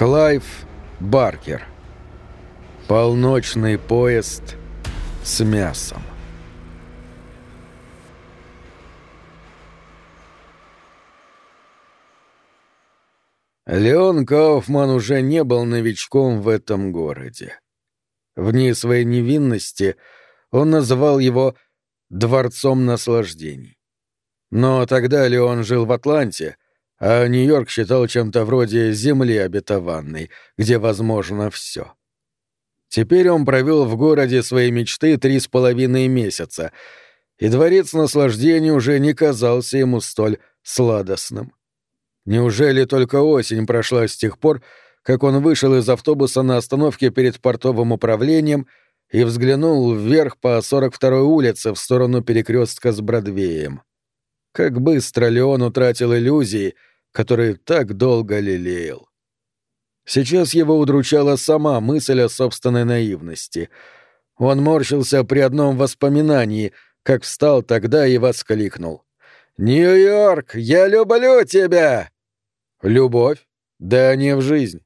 Клайв Баркер. Полночный поезд с мясом. Леон Кауфман уже не был новичком в этом городе. В дни своей невинности он называл его «дворцом наслаждений». Но тогда Леон жил в Атланте, а Нью-Йорк считал чем-то вроде земли обетованной, где возможно все. Теперь он провел в городе своей мечты три с половиной месяца, и дворец наслаждений уже не казался ему столь сладостным. Неужели только осень прошла с тех пор, как он вышел из автобуса на остановке перед портовым управлением и взглянул вверх по 42-й улице в сторону перекрестка с Бродвеем? Как быстро Леон утратил иллюзии, которые так долго лелеял. Сейчас его удручала сама мысль о собственной наивности. Он морщился при одном воспоминании, как встал тогда и воскликнул. «Нью-Йорк, я люблю тебя!» Любовь? Да не в жизнь.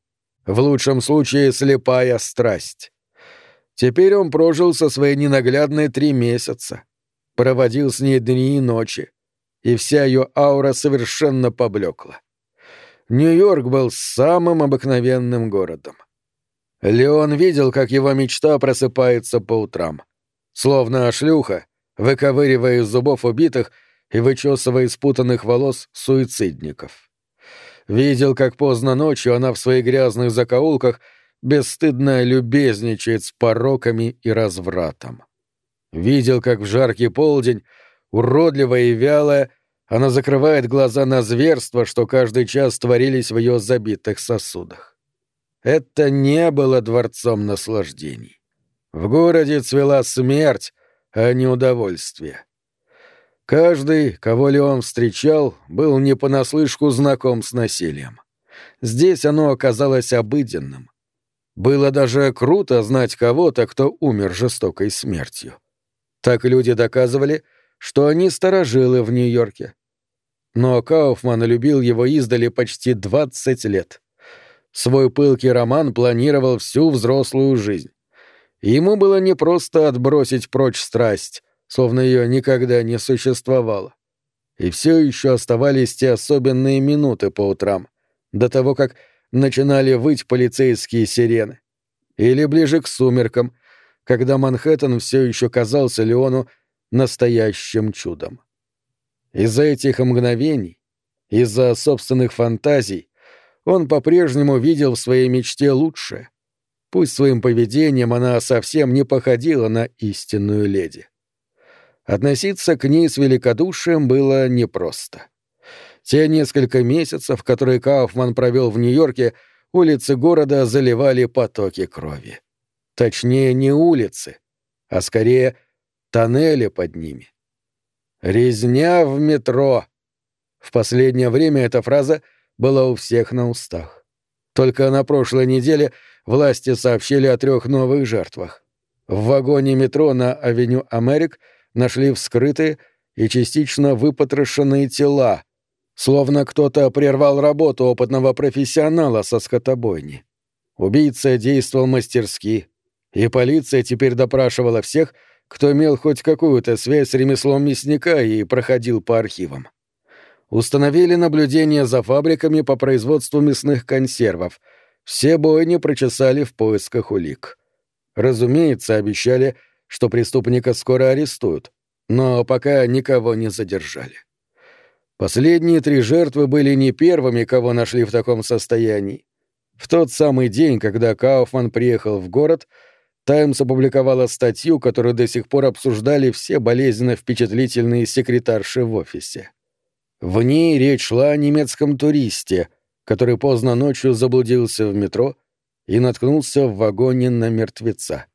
В лучшем случае слепая страсть. Теперь он прожил со своей ненаглядной три месяца. Проводил с ней дни и ночи. И вся ее аура совершенно поблекла. Нью-Йорк был самым обыкновенным городом. Леон видел, как его мечта просыпается по утрам. Словно шлюха, выковыривая из зубов убитых и вычесывая из путанных волос суицидников видел, как поздно ночью она в своих грязных закоулках бесстыдно любезничает с пороками и развратом. Видел, как в жаркий полдень, уродливая и вялая, она закрывает глаза на зверства, что каждый час творились в ее забитых сосудах. Это не было дворцом наслаждений. В городе цвела смерть, а не удовольствие. Каждый, кого Леон встречал, был не понаслышку знаком с насилием. Здесь оно оказалось обыденным. Было даже круто знать кого-то, кто умер жестокой смертью. Так люди доказывали, что они старожилы в Нью-Йорке. Но Кауфман любил его издали почти 20 лет. Свой пылкий роман планировал всю взрослую жизнь. ему было непросто отбросить прочь страсть, словно ее никогда не существовало. И все еще оставались те особенные минуты по утрам, до того, как начинали выть полицейские сирены. Или ближе к сумеркам, когда Манхэттен все еще казался Леону настоящим чудом. Из-за этих мгновений, из-за собственных фантазий, он по-прежнему видел в своей мечте лучшее. Пусть своим поведением она совсем не походила на истинную леди. Относиться к ней с великодушием было непросто. Те несколько месяцев, которые Кауфман провел в Нью-Йорке, улицы города заливали потоки крови. Точнее, не улицы, а скорее тоннели под ними. «Резня в метро!» В последнее время эта фраза была у всех на устах. Только на прошлой неделе власти сообщили о трех новых жертвах. В вагоне метро на авеню Америк — нашли вскрытые и частично выпотрошенные тела, словно кто-то прервал работу опытного профессионала со скотобойни. Убийца действовал мастерски, и полиция теперь допрашивала всех, кто имел хоть какую-то связь с ремеслом мясника и проходил по архивам. Установили наблюдение за фабриками по производству мясных консервов. Все бойни прочесали в поисках улик. Разумеется, обещали что преступника скоро арестуют, но пока никого не задержали. Последние три жертвы были не первыми, кого нашли в таком состоянии. В тот самый день, когда Кауфман приехал в город, «Таймс» опубликовала статью, которую до сих пор обсуждали все болезненно впечатлительные секретарши в офисе. В ней речь шла о немецком туристе, который поздно ночью заблудился в метро и наткнулся в вагоне на мертвеца.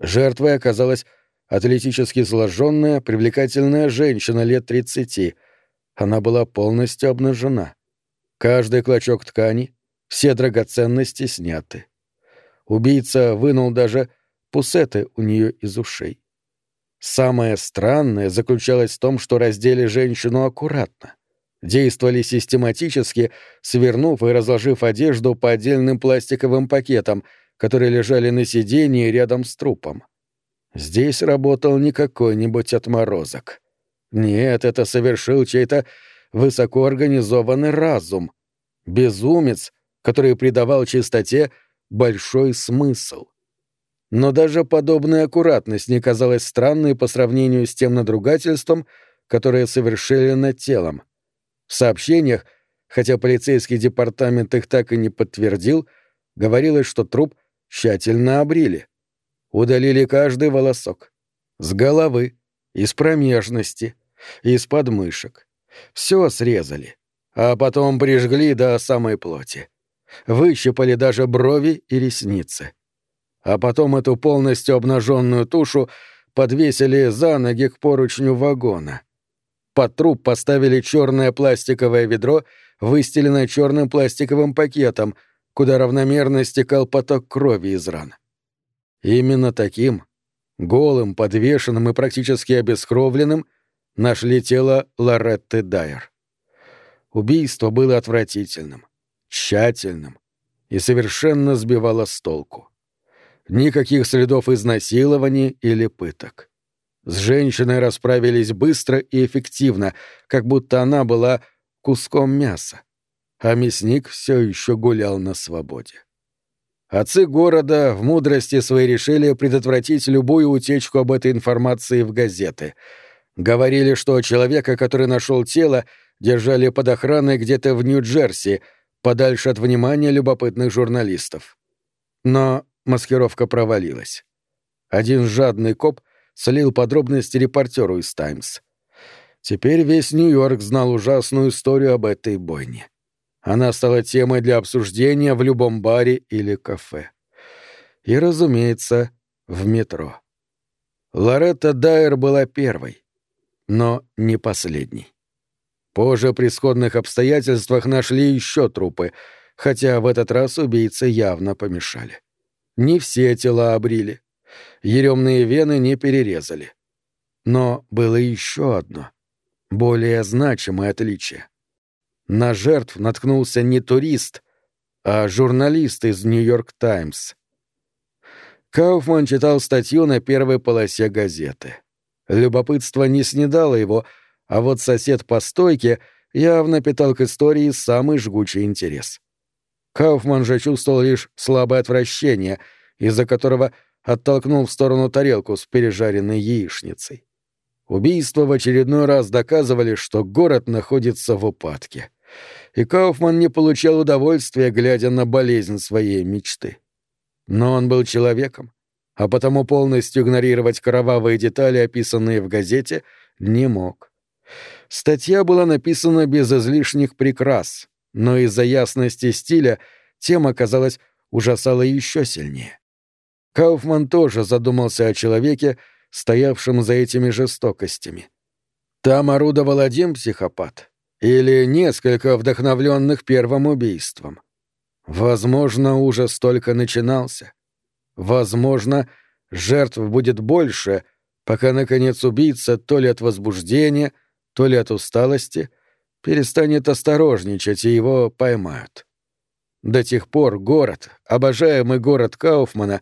Жертвой оказалась атлетически сложенная, привлекательная женщина лет тридцати. Она была полностью обнажена. Каждый клочок ткани, все драгоценности сняты. Убийца вынул даже пусеты у нее из ушей. Самое странное заключалось в том, что раздели женщину аккуратно. Действовали систематически, свернув и разложив одежду по отдельным пластиковым пакетам, которые лежали на сиденье рядом с трупом. Здесь работал не какой-нибудь отморозок. Нет, это совершил чей-то высокоорганизованный разум. Безумец, который придавал чистоте большой смысл. Но даже подобная аккуратность не казалась странной по сравнению с тем надругательством, которое совершили над телом. В сообщениях, хотя полицейский департамент их так и не подтвердил, говорилось, что труп тщательно обрили. Удалили каждый волосок. С головы, из промежности, из подмышек. Все срезали. А потом прижгли до самой плоти. Выщипали даже брови и ресницы. А потом эту полностью обнаженную тушу подвесили за ноги к поручню вагона. Под труп поставили черное пластиковое ведро, выстеленное черным пластиковым пакетом, куда равномерно стекал поток крови из ран. Именно таким, голым, подвешенным и практически обескровленным, нашли тело Лоретты Дайер. Убийство было отвратительным, тщательным и совершенно сбивало с толку. Никаких следов изнасилования или пыток. С женщиной расправились быстро и эффективно, как будто она была куском мяса, а мясник все еще гулял на свободе. Отцы города в мудрости своей решили предотвратить любую утечку об этой информации в газеты. Говорили, что человека, который нашел тело, держали под охраной где-то в Нью-Джерси, подальше от внимания любопытных журналистов. Но маскировка провалилась. Один жадный коп слил подробности репортеру из «Таймс». Теперь весь Нью-Йорк знал ужасную историю об этой бойне. Она стала темой для обсуждения в любом баре или кафе. И, разумеется, в метро. Лоретта Дайер была первой, но не последней. Позже при сходных обстоятельствах нашли еще трупы, хотя в этот раз убийцы явно помешали. Не все тела обрили. Еремные вены не перерезали. Но было еще одно, более значимое отличие. На жертв наткнулся не турист, а журналист из «Нью-Йорк Таймс». Кауфман читал статью на первой полосе газеты. Любопытство не снедало его, а вот сосед по стойке явно питал к истории самый жгучий интерес. Кауфман же чувствовал лишь слабое отвращение, из-за которого оттолкнул в сторону тарелку с пережаренной яичницей. Убийства в очередной раз доказывали, что город находится в упадке. И Кауфман не получал удовольствия, глядя на болезнь своей мечты. Но он был человеком, а потому полностью игнорировать кровавые детали, описанные в газете, не мог. Статья была написана без излишних прикрас, но из-за ясности стиля тема, казалось, ужасала еще сильнее. Кауфман тоже задумался о человеке, стоявшем за этими жестокостями. Там орудовал один психопат или несколько вдохновленных первым убийством. Возможно, ужас только начинался. Возможно, жертв будет больше, пока, наконец, убийца то ли от возбуждения, то ли от усталости перестанет осторожничать и его поймают. До тех пор город, обожаемый город Кауфмана,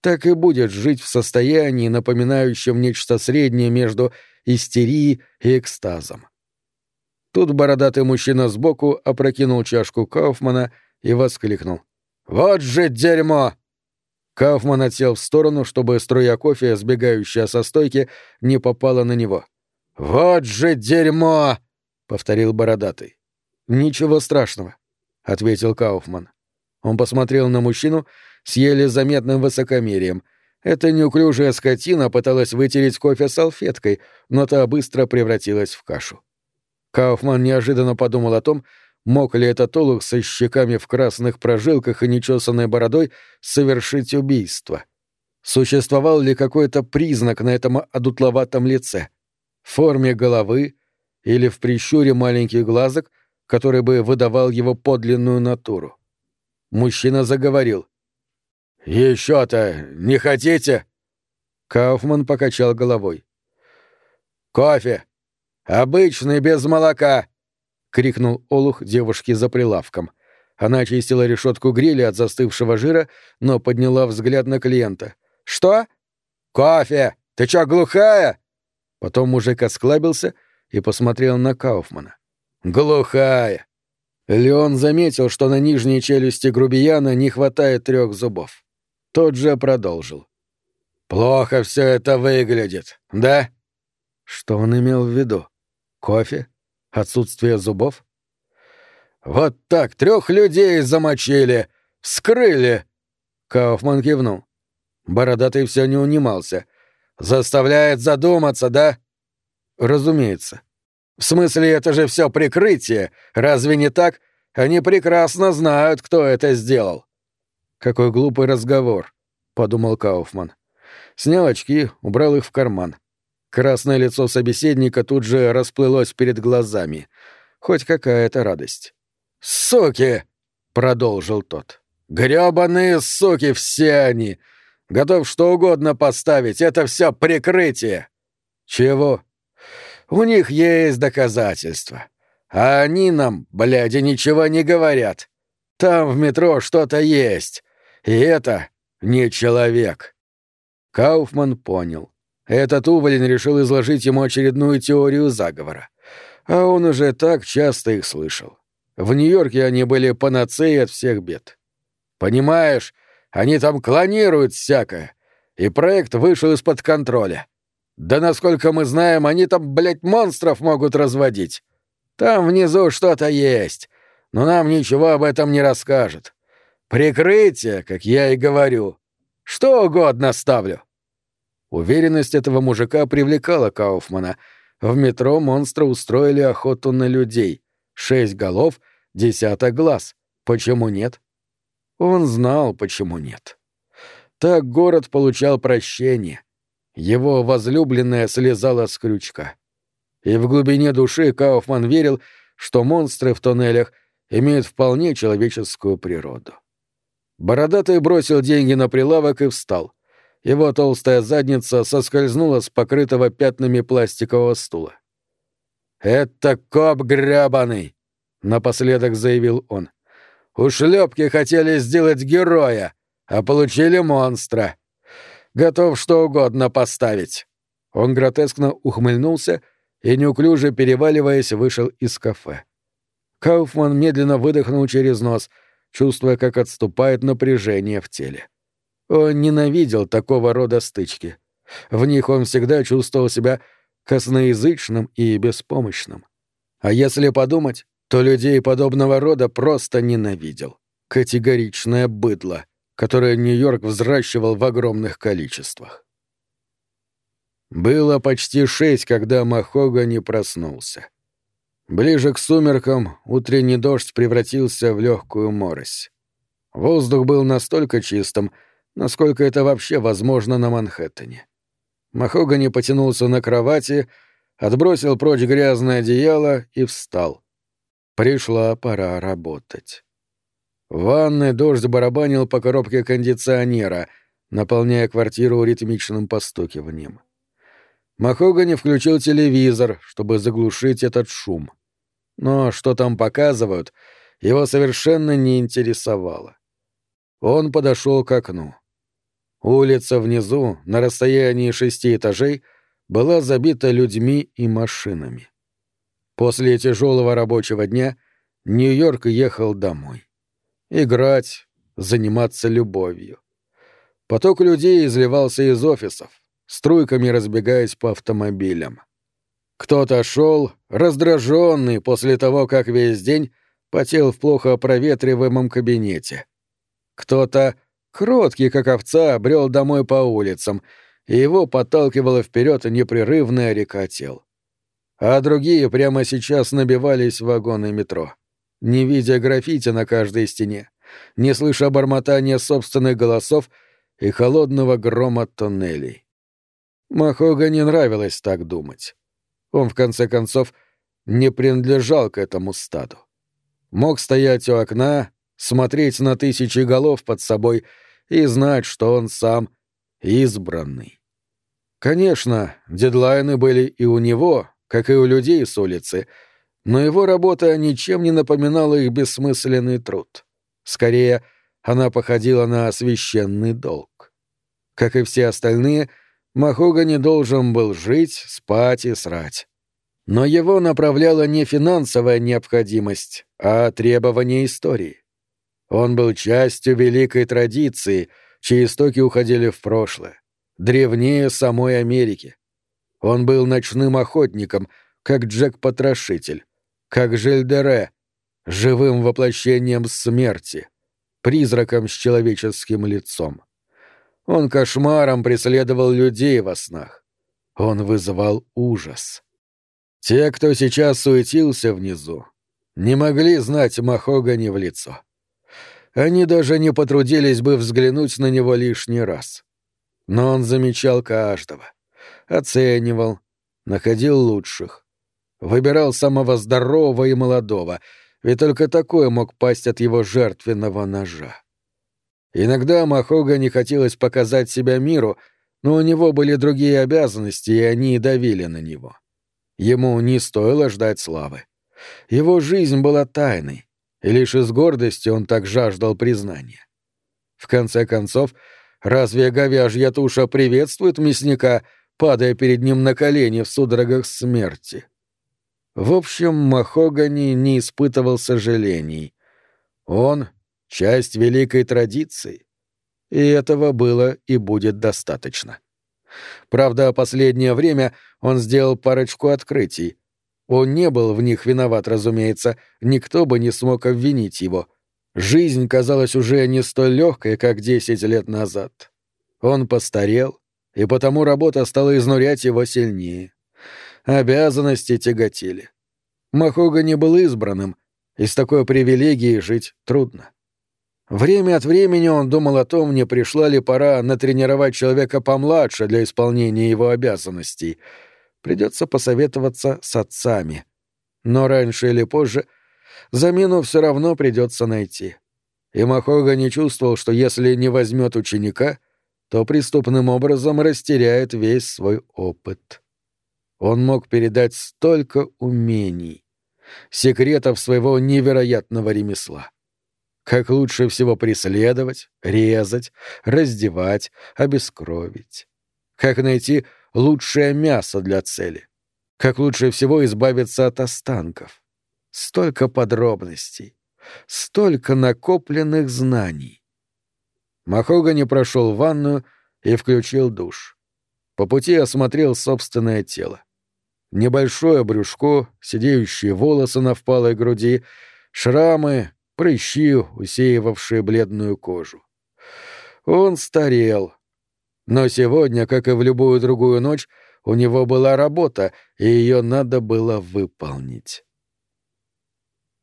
так и будет жить в состоянии, напоминающем нечто среднее между истерией и экстазом. Тут бородатый мужчина сбоку опрокинул чашку Кауфмана и воскликнул. «Вот же дерьмо!» Кауфман отсел в сторону, чтобы струя кофе, сбегающая со стойки, не попала на него. «Вот же дерьмо!» — повторил бородатый. «Ничего страшного», — ответил Кауфман. Он посмотрел на мужчину с еле заметным высокомерием. Эта неуклюжая скотина пыталась вытереть кофе салфеткой, но та быстро превратилась в кашу. Кауфман неожиданно подумал о том, мог ли этот олух со щеками в красных прожилках и нечесанной бородой совершить убийство. Существовал ли какой-то признак на этом одутловатом лице? Форме головы, или в прищуре маленьких глазок, который бы выдавал его подлинную натуру. Мужчина заговорил. «Еще-то не хотите?» Кауфман покачал головой. «Кофе. Обычный, без молока. крикнул Олух девушке за прилавком. Она очистила решетку гриля от застывшего жира, но подняла взгляд на клиента. «Что?» «Кофе! Ты чё, глухая?» Потом мужик осклабился и посмотрел на Кауфмана. «Глухая!» Леон заметил, что на нижней челюсти грубияна не хватает трех зубов. Тот же продолжил. «Плохо все это выглядит, да?» Что он имел в виду? Кофе? Отсутствие зубов? «Вот так трех людей замочили! Вскрыли!» Кауфман кивнул. Бородатый все не унимался. «Заставляет задуматься, да?» «Разумеется. В смысле, это же все прикрытие. Разве не так? Они прекрасно знают, кто это сделал». «Какой глупый разговор», — подумал Кауфман. Снял очки, убрал их в карман. Красное лицо собеседника тут же расплылось перед глазами. Хоть какая-то радость. «Суки!» — продолжил тот. «Грёбаные суки все они! Готов что угодно поставить, это все прикрытие!» «Чего?» «У них есть доказательства. А они нам, бляди, ничего не говорят. Там в метро что-то есть. И это не человек». Кауфман понял. Этот уволень решил изложить ему очередную теорию заговора. А он уже так часто их слышал. В Нью-Йорке они были панацеей от всех бед. Понимаешь, они там клонируют всякое, и проект вышел из-под контроля. Да насколько мы знаем, они там, блядь, монстров могут разводить. Там внизу что-то есть, но нам ничего об этом не расскажет. Прикрытие, как я и говорю. Что угодно ставлю. Уверенность этого мужика привлекала Кауфмана. В метро монстры устроили охоту на людей. Шесть голов, десяток глаз. Почему нет? Он знал, почему нет. Так город получал прощение. Его возлюбленная слезала с крючка. И в глубине души Кауфман верил, что монстры в тоннелях имеют вполне человеческую природу. Бородатый бросил деньги на прилавок и встал. Его толстая задница соскользнула с покрытого пятнами пластикового стула. «Это коп гребаный!» — напоследок заявил он. «Ушлепки хотели сделать героя, а получили монстра. Готов что угодно поставить». Он гротескно ухмыльнулся и, неуклюже переваливаясь, вышел из кафе. Кауфман медленно выдохнул через нос, чувствуя, как отступает напряжение в теле. Он ненавидел такого рода стычки. В них он всегда чувствовал себя косноязычным и беспомощным. А если подумать, то людей подобного рода просто ненавидел. Категоричное быдло, которое Нью-Йорк взращивал в огромных количествах. Было почти шесть, когда Махога не проснулся. Ближе к сумеркам утренний дождь превратился в легкую морось. Воздух был настолько чистым, насколько это вообще возможно на Манхэттене. Махогани потянулся на кровати, отбросил прочь грязное одеяло и встал. Пришла пора работать. В ванной дождь барабанил по коробке кондиционера, наполняя квартиру ритмичным постукиванием. Махогани включил телевизор, чтобы заглушить этот шум. Но что там показывают, его совершенно не интересовало. Он подошел к окну. Улица внизу, на расстоянии шести этажей, была забита людьми и машинами. После тяжелого рабочего дня Нью-Йорк ехал домой. Играть, заниматься любовью. Поток людей изливался из офисов, струйками разбегаясь по автомобилям. Кто-то шел, раздраженный после того, как весь день потел в плохо проветриваемом кабинете. Кто-то Кроткий, как овца, брел домой по улицам, и его подталкивала вперед непрерывная река тел. А другие прямо сейчас набивались в вагоны метро, не видя граффити на каждой стене, не слыша бормотания собственных голосов и холодного грома тоннелей. Махога не нравилось так думать. Он, в конце концов, не принадлежал к этому стаду. Мог стоять у окна, смотреть на тысячи голов под собой — и знать, что он сам избранный. Конечно, дедлайны были и у него, как и у людей с улицы, но его работа ничем не напоминала их бессмысленный труд. Скорее, она походила на священный долг. Как и все остальные, Махогани должен был жить, спать и срать. Но его направляла не финансовая необходимость, а требование истории. Он был частью великой традиции, чьи истоки уходили в прошлое, древнее самой Америки. Он был ночным охотником, как Джек-потрошитель, как Жельдере, живым воплощением смерти, призраком с человеческим лицом. Он кошмаром преследовал людей во снах. Он вызывал ужас. Те, кто сейчас суетился внизу, не могли знать Махогани в лицо. Они даже не потрудились бы взглянуть на него лишний раз. Но он замечал каждого, оценивал, находил лучших, выбирал самого здорового и молодого, ведь только такое мог пасть от его жертвенного ножа. Иногда Махога не хотелось показать себя миру, но у него были другие обязанности, и они давили на него. Ему не стоило ждать славы. Его жизнь была тайной, и лишь из гордости он так жаждал признания. В конце концов, разве говяжья туша приветствует мясника, падая перед ним на колени в судорогах смерти? В общем, Махогани не испытывал сожалений. Он — часть великой традиции, и этого было и будет достаточно. Правда, последнее время он сделал парочку открытий. Он не был в них виноват, разумеется, никто бы не смог обвинить его. Жизнь казалась уже не столь легкой, как десять лет назад. Он постарел, и потому работа стала изнурять его сильнее. Обязанности тяготили. Махога не был избранным, и с такой привилегией жить трудно. Время от времени он думал о том, не пришла ли пора натренировать человека помладше для исполнения его обязанностей. Придется посоветоваться с отцами. Но раньше или позже замену все равно придется найти. И Махога не чувствовал, что если не возьмет ученика, то преступным образом растеряет весь свой опыт. Он мог передать столько умений, секретов своего невероятного ремесла как лучше всего преследовать, резать, раздевать, обескровить, как найти лучшее мясо для цели, как лучше всего избавиться от останков. Столько подробностей, столько накопленных знаний. Махогани прошел в ванную и включил душ. По пути осмотрел собственное тело. Небольшое брюшко, сидеющие волосы на впалой груди, шрамы, прыщи, усеивавшие бледную кожу. Он старел. Но сегодня, как и в любую другую ночь, у него была работа, и ее надо было выполнить.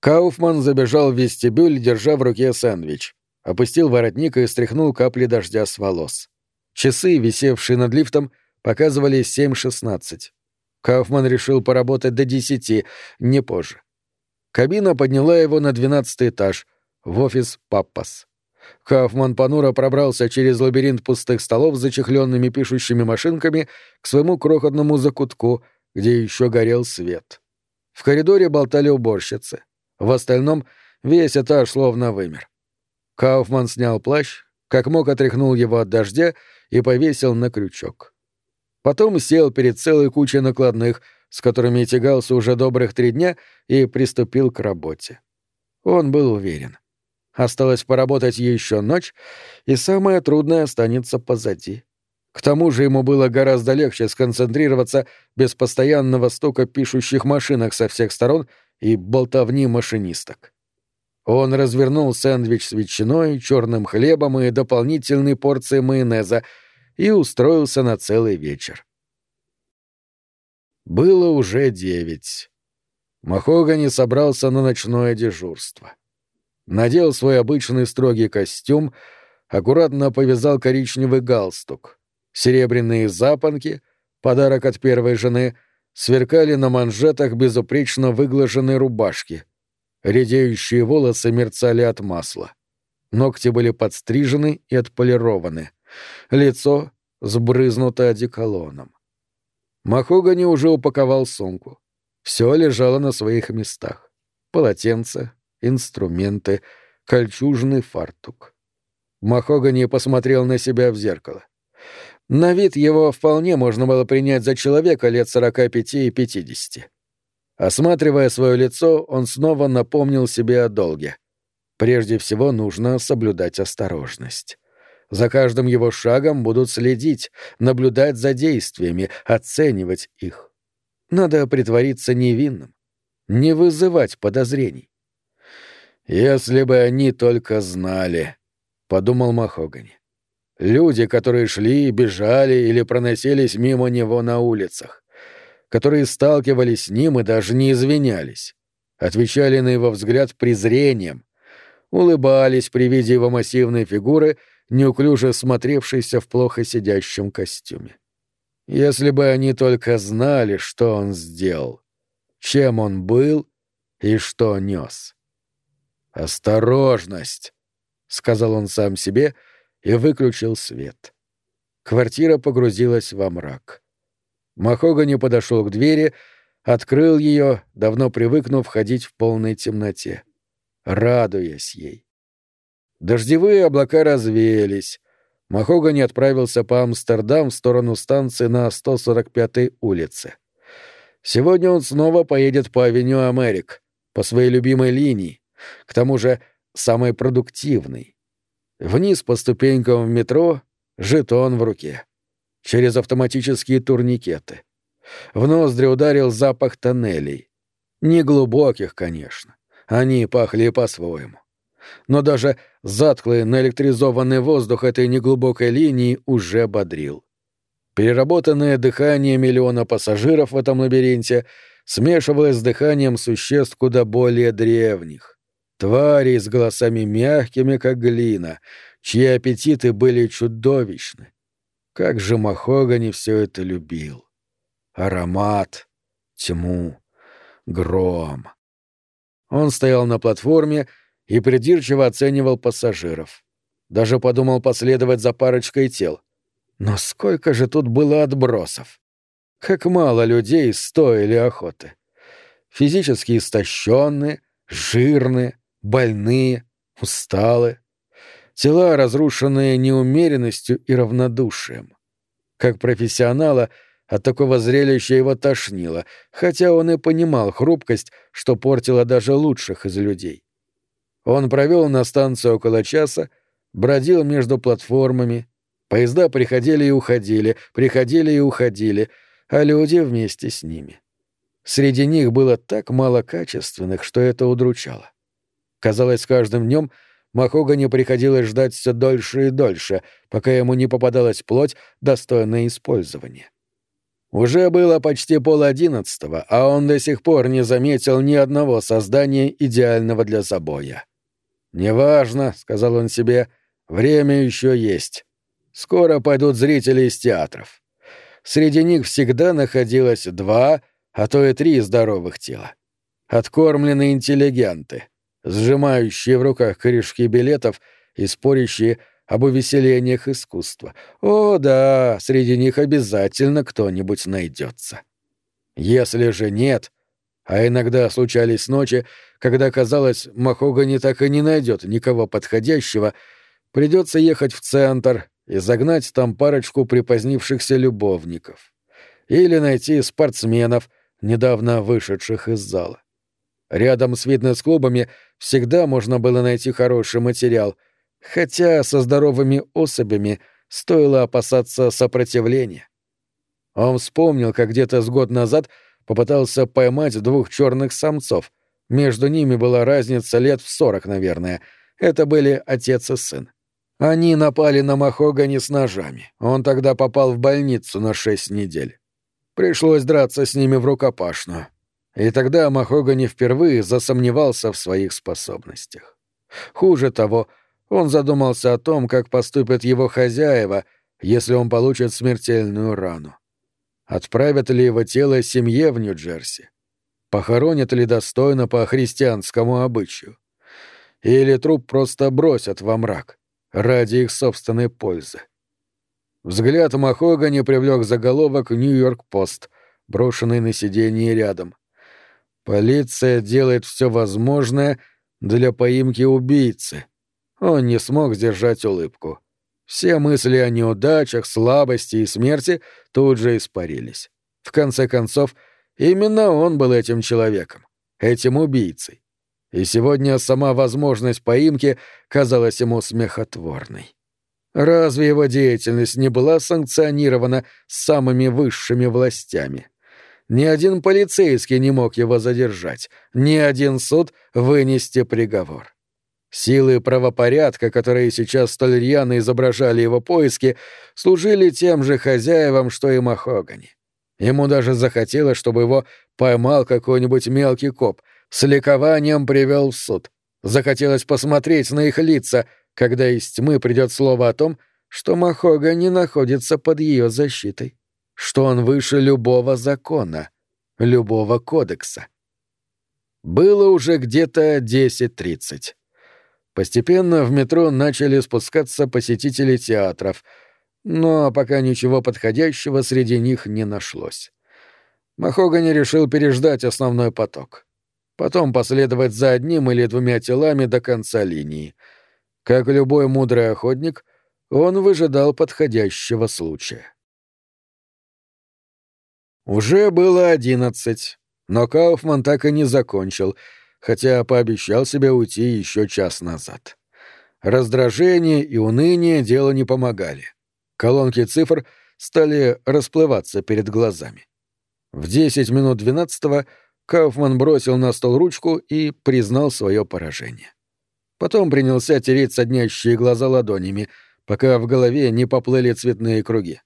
Кауфман забежал в вестибюль, держа в руке сэндвич. Опустил воротник и стряхнул капли дождя с волос. Часы, висевшие над лифтом, показывали 7.16. Кауфман решил поработать до десяти, не позже. Кабина подняла его на двенадцатый этаж, в офис Паппас. Кауфман понуро пробрался через лабиринт пустых столов с зачехленными пишущими машинками к своему крохотному закутку, где еще горел свет. В коридоре болтали уборщицы. В остальном весь этаж словно вымер. Кауфман снял плащ, как мог отряхнул его от дождя и повесил на крючок. Потом сел перед целой кучей накладных — с которыми тягался уже добрых три дня, и приступил к работе. Он был уверен. Осталось поработать еще ночь, и самое трудное останется позади. К тому же ему было гораздо легче сконцентрироваться без постоянного стука пишущих машинок со всех сторон и болтовни машинисток. Он развернул сэндвич с ветчиной, черным хлебом и дополнительной порцией майонеза и устроился на целый вечер. Было уже девять. Махогани собрался на ночное дежурство. Надел свой обычный строгий костюм, аккуратно повязал коричневый галстук. Серебряные запонки, подарок от первой жены, сверкали на манжетах безупречно выглаженной рубашки. Редеющие волосы мерцали от масла. Ногти были подстрижены и отполированы. Лицо сбрызнуто одеколоном. Махогани уже упаковал сумку. Все лежало на своих местах. Полотенце, инструменты, кольчужный фартук. Махогани посмотрел на себя в зеркало. На вид его вполне можно было принять за человека лет сорока пяти и пятидесяти. Осматривая свое лицо, он снова напомнил себе о долге. Прежде всего нужно соблюдать осторожность. За каждым его шагом будут следить, наблюдать за действиями, оценивать их. Надо притвориться невинным, не вызывать подозрений. «Если бы они только знали», — подумал Махогани. Люди, которые шли, бежали или проносились мимо него на улицах, которые сталкивались с ним и даже не извинялись, отвечали на его взгляд презрением, улыбались при виде его массивной фигуры, неуклюже смотревшейся в плохо сидящем костюме. Если бы они только знали, что он сделал, чем он был и что нес. «Осторожность!» — сказал он сам себе — и выключил свет. Квартира погрузилась во мрак. Махогани подошел к двери, открыл ее, давно привыкнув ходить в полной темноте, радуясь ей. Дождевые облака развеялись. Махогани отправился по Амстердам в сторону станции на 145-й улице. Сегодня он снова поедет по авеню Америк, по своей любимой линии, к тому же самой продуктивной. Вниз по ступенькам в метро, жетон в руке. Через автоматические турникеты. В ноздри ударил запах тоннелей. Неглубоких, конечно. Они пахли по-своему. Но даже затхлый наэлектризованный воздух этой неглубокой линии уже бодрил. Переработанное дыхание миллиона пассажиров в этом лабиринте смешивалось с дыханием существ куда более древних. Твари с голосами мягкими, как глина, чьи аппетиты были чудовищны. Как же Махогани все это любил. Аромат, тьму, гром. Он стоял на платформе и придирчиво оценивал пассажиров. Даже подумал последовать за парочкой тел. Но сколько же тут было отбросов! Как мало людей стоили охоты. Физически истощенные, жирные, больные, усталые, тела, разрушенные неумеренностью и равнодушием. Как профессионала от такого зрелища его тошнило, хотя он и понимал хрупкость, что портило даже лучших из людей. Он провел на станцию около часа, бродил между платформами, поезда приходили и уходили, приходили и уходили, а люди вместе с ними. Среди них было так мало качественных, что это удручало. Казалось, с каждым днем Махогани приходилось ждать все дольше и дольше, пока ему не попадалась плоть, достойная использования. Уже было почти пол одиннадцатого, а он до сих пор не заметил ни одного создания идеального для забоя. «Неважно», — сказал он себе, — «время еще есть. Скоро пойдут зрители из театров. Среди них всегда находилось два, а то и три здоровых тела. Откормленные интеллигенты, сжимающие в руках корешки билетов и спорящие об увеселениях искусства. О, да, среди них обязательно кто-нибудь найдется. Если же нет, а иногда случались ночи, когда, казалось, Махогани так и не найдет никого подходящего, придется ехать в центр и загнать там парочку припозднившихся любовников. Или найти спортсменов, недавно вышедших из зала. Рядом с фитнес-клубами всегда можно было найти хороший материал, хотя со здоровыми особями стоило опасаться сопротивления. Он вспомнил, как где-то с год назад попытался поймать двух черных самцов. Между ними была разница лет в сорок, наверное. Это были отец и сын. Они напали на Махогани с ножами. Он тогда попал в больницу на шесть недель. Пришлось драться с ними в рукопашную. И тогда Махогани впервые засомневался в своих способностях. Хуже того, он задумался о том, как поступят его хозяева, если он получит смертельную рану. Отправят ли его тело семье в Нью-Джерси? Похоронят ли достойно по христианскому обычаю? Или труп просто бросят во мрак ради их собственной пользы? Взгляд Махогани привлек заголовок «Нью-Йорк-Пост», брошенный на сиденье рядом. Полиция делает все возможное для поимки убийцы. Он не смог сдержать улыбку. Все мысли о неудачах, слабости и смерти тут же испарились. В конце концов, именно он был этим человеком, этим убийцей. И сегодня сама возможность поимки казалась ему смехотворной. Разве его деятельность не была санкционирована самыми высшими властями? Ни один полицейский не мог его задержать, ни один суд вынести приговор. Силы правопорядка, которые сейчас столь рьяно изображали его поиски, служили тем же хозяевам, что и Махогани. Ему даже захотелось, чтобы его поймал какой-нибудь мелкий коп, с ликованием привел в суд. Захотелось посмотреть на их лица, когда из тьмы придет слово о том, что Махогани находится под ее защитой что он выше любого закона, любого кодекса. Было уже где-то 10.30. Постепенно в метро начали спускаться посетители театров, но пока ничего подходящего среди них не нашлось. Махогани решил переждать основной поток. Потом последовать за одним или двумя телами до конца линии. Как любой мудрый охотник, он выжидал подходящего случая. Уже было одиннадцать, но Кауфман так и не закончил, хотя пообещал себе уйти еще час назад. Раздражение и уныние дело не помогали. Колонки цифр стали расплываться перед глазами. В десять минут двенадцатого Кауфман бросил на стол ручку и признал свое поражение. Потом принялся тереть соднящие глаза ладонями, пока в голове не поплыли цветные круги.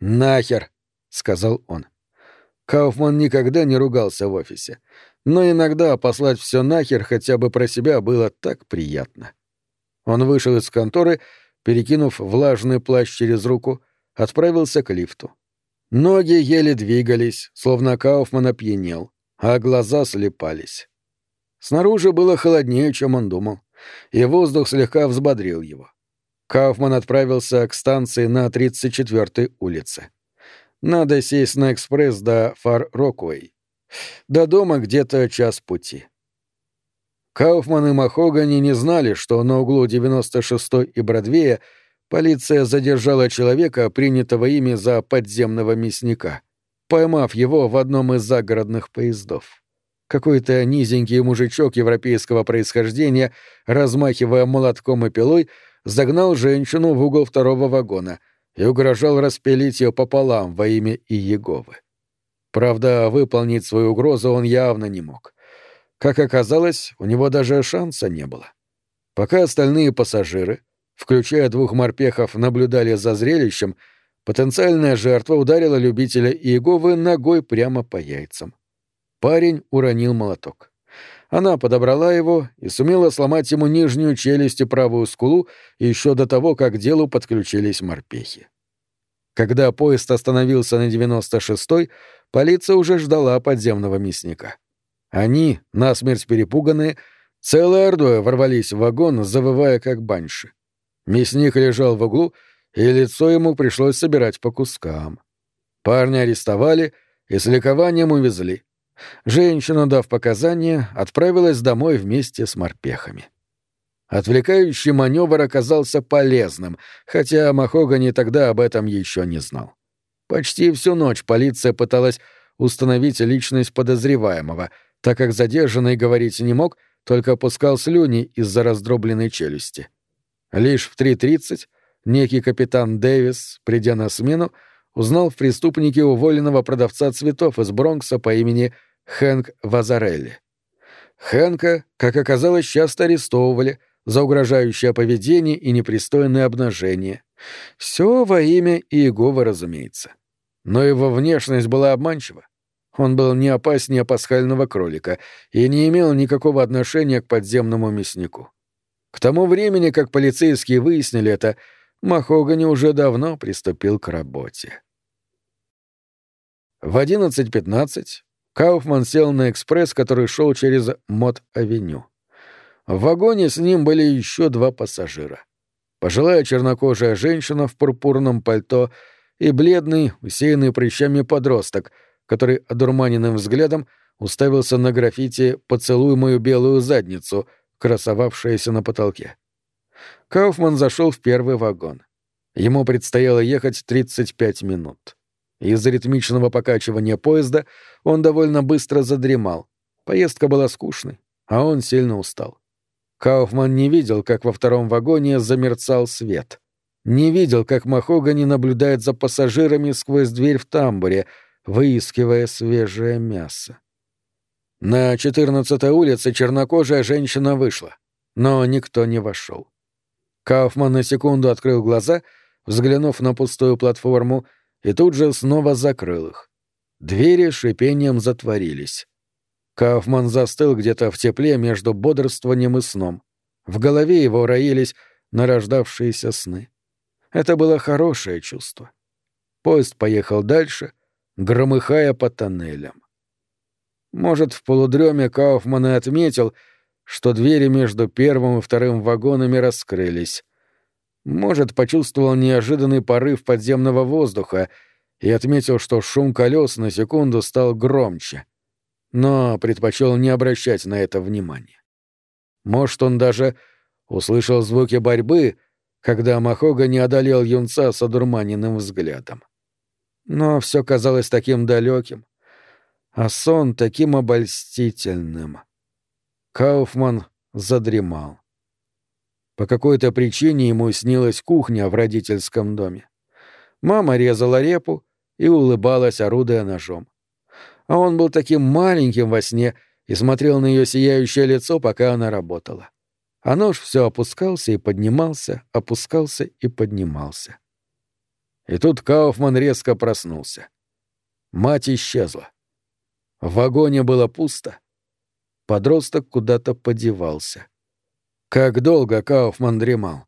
«Нахер!» — сказал он. Кауфман никогда не ругался в офисе, но иногда послать все нахер хотя бы про себя было так приятно. Он вышел из конторы, перекинув влажный плащ через руку, отправился к лифту. Ноги еле двигались, словно Кауфман опьянел, а глаза слепались. Снаружи было холоднее, чем он думал, и воздух слегка взбодрил его. Кауфман отправился к станции на 34-й улице. Надо сесть на экспресс до Фар-Роквей. До дома где-то час пути. Кауфман и Махогани не знали, что на углу 96-й и Бродвея полиция задержала человека, принятого ими за подземного мясника, поймав его в одном из загородных поездов. Какой-то низенький мужичок европейского происхождения, размахивая молотком и пилой, загнал женщину в угол второго вагона — и угрожал распилить ее пополам во имя Иеговы. Правда, выполнить свою угрозу он явно не мог. Как оказалось, у него даже шанса не было. Пока остальные пассажиры, включая двух морпехов, наблюдали за зрелищем, потенциальная жертва ударила любителя Иеговы ногой прямо по яйцам. Парень уронил молоток. Она подобрала его и сумела сломать ему нижнюю челюсть и правую скулу еще до того, как к делу подключились морпехи. Когда поезд остановился на 96-й, полиция уже ждала подземного мясника. Они, насмерть перепуганные, целой ордой ворвались в вагон, завывая как баньши. Мясник лежал в углу, и лицо ему пришлось собирать по кускам. Парня арестовали и с ликованием увезли. Женщина, дав показания, отправилась домой вместе с морпехами. Отвлекающий маневр оказался полезным, хотя Махогани тогда об этом еще не знал. Почти всю ночь полиция пыталась установить личность подозреваемого, так как задержанный говорить не мог, только опускал слюни из-за раздробленной челюсти. Лишь в 3.30 некий капитан Дэвис, придя на смену, узнал в преступнике уволенного продавца цветов из Бронкса по имени Хэнк Вазарелли. Хэнка, как оказалось, часто арестовывали за угрожающее поведение и непристойное обнажение. Все во имя Иеговы, разумеется. Но его внешность была обманчива. Он был не опаснее пасхального кролика и не имел никакого отношения к подземному мяснику. К тому времени, как полицейские выяснили это, Махогани уже давно приступил к работе. В 11.15 Кауфман сел на экспресс, который шел через Мот-авеню. В вагоне с ним были еще два пассажира. Пожилая чернокожая женщина в пурпурном пальто и бледный, усеянный прыщами подросток, который одурманенным взглядом уставился на граффити «Поцелуй мою белую задницу», красовавшееся на потолке. Кауфман зашел в первый вагон. Ему предстояло ехать 35 минут. Из-за ритмичного покачивания поезда он довольно быстро задремал. Поездка была скучной, а он сильно устал. Кауфман не видел, как во втором вагоне замерцал свет. Не видел, как Махогани наблюдает за пассажирами сквозь дверь в тамбуре, выискивая свежее мясо. На 14-й улице чернокожая женщина вышла, но никто не вошел. Кауфман на секунду открыл глаза, взглянув на пустую платформу, и тут же снова закрыл их. Двери шипением затворились. Кауфман застыл где-то в тепле между бодрствованием и сном. В голове его роились нарождавшиеся сны. Это было хорошее чувство. Поезд поехал дальше, громыхая по тоннелям. Может, в полудреме Кауфман и отметил, что двери между первым и вторым вагонами раскрылись. Может, почувствовал неожиданный порыв подземного воздуха и отметил, что шум колес на секунду стал громче — но предпочел не обращать на это внимания. Может, он даже услышал звуки борьбы, когда Махога не одолел юнца с одурманенным взглядом. Но все казалось таким далеким, а сон таким обольстительным. Кауфман задремал. По какой-то причине ему снилась кухня в родительском доме. Мама резала репу и улыбалась, орудуя ножом а он был таким маленьким во сне и смотрел на ее сияющее лицо, пока она работала. А нож все опускался и поднимался, опускался и поднимался. И тут Кауфман резко проснулся. Мать исчезла. В вагоне было пусто. Подросток куда-то подевался. Как долго Кауфман дремал.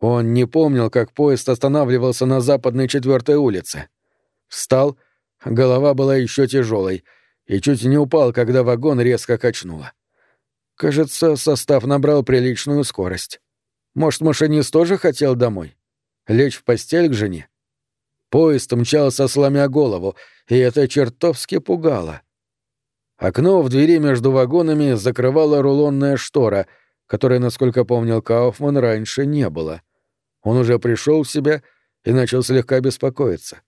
Он не помнил, как поезд останавливался на западной четвертой улице. Встал — Голова была еще тяжелой и чуть не упал, когда вагон резко качнуло. Кажется, состав набрал приличную скорость. Может, машинист тоже хотел домой? Лечь в постель к жене? Поезд мчался, сломя голову, и это чертовски пугало. Окно в двери между вагонами закрывала рулонная штора, которой, насколько помнил Кауфман, раньше не было. Он уже пришел в себя и начал слегка беспокоиться.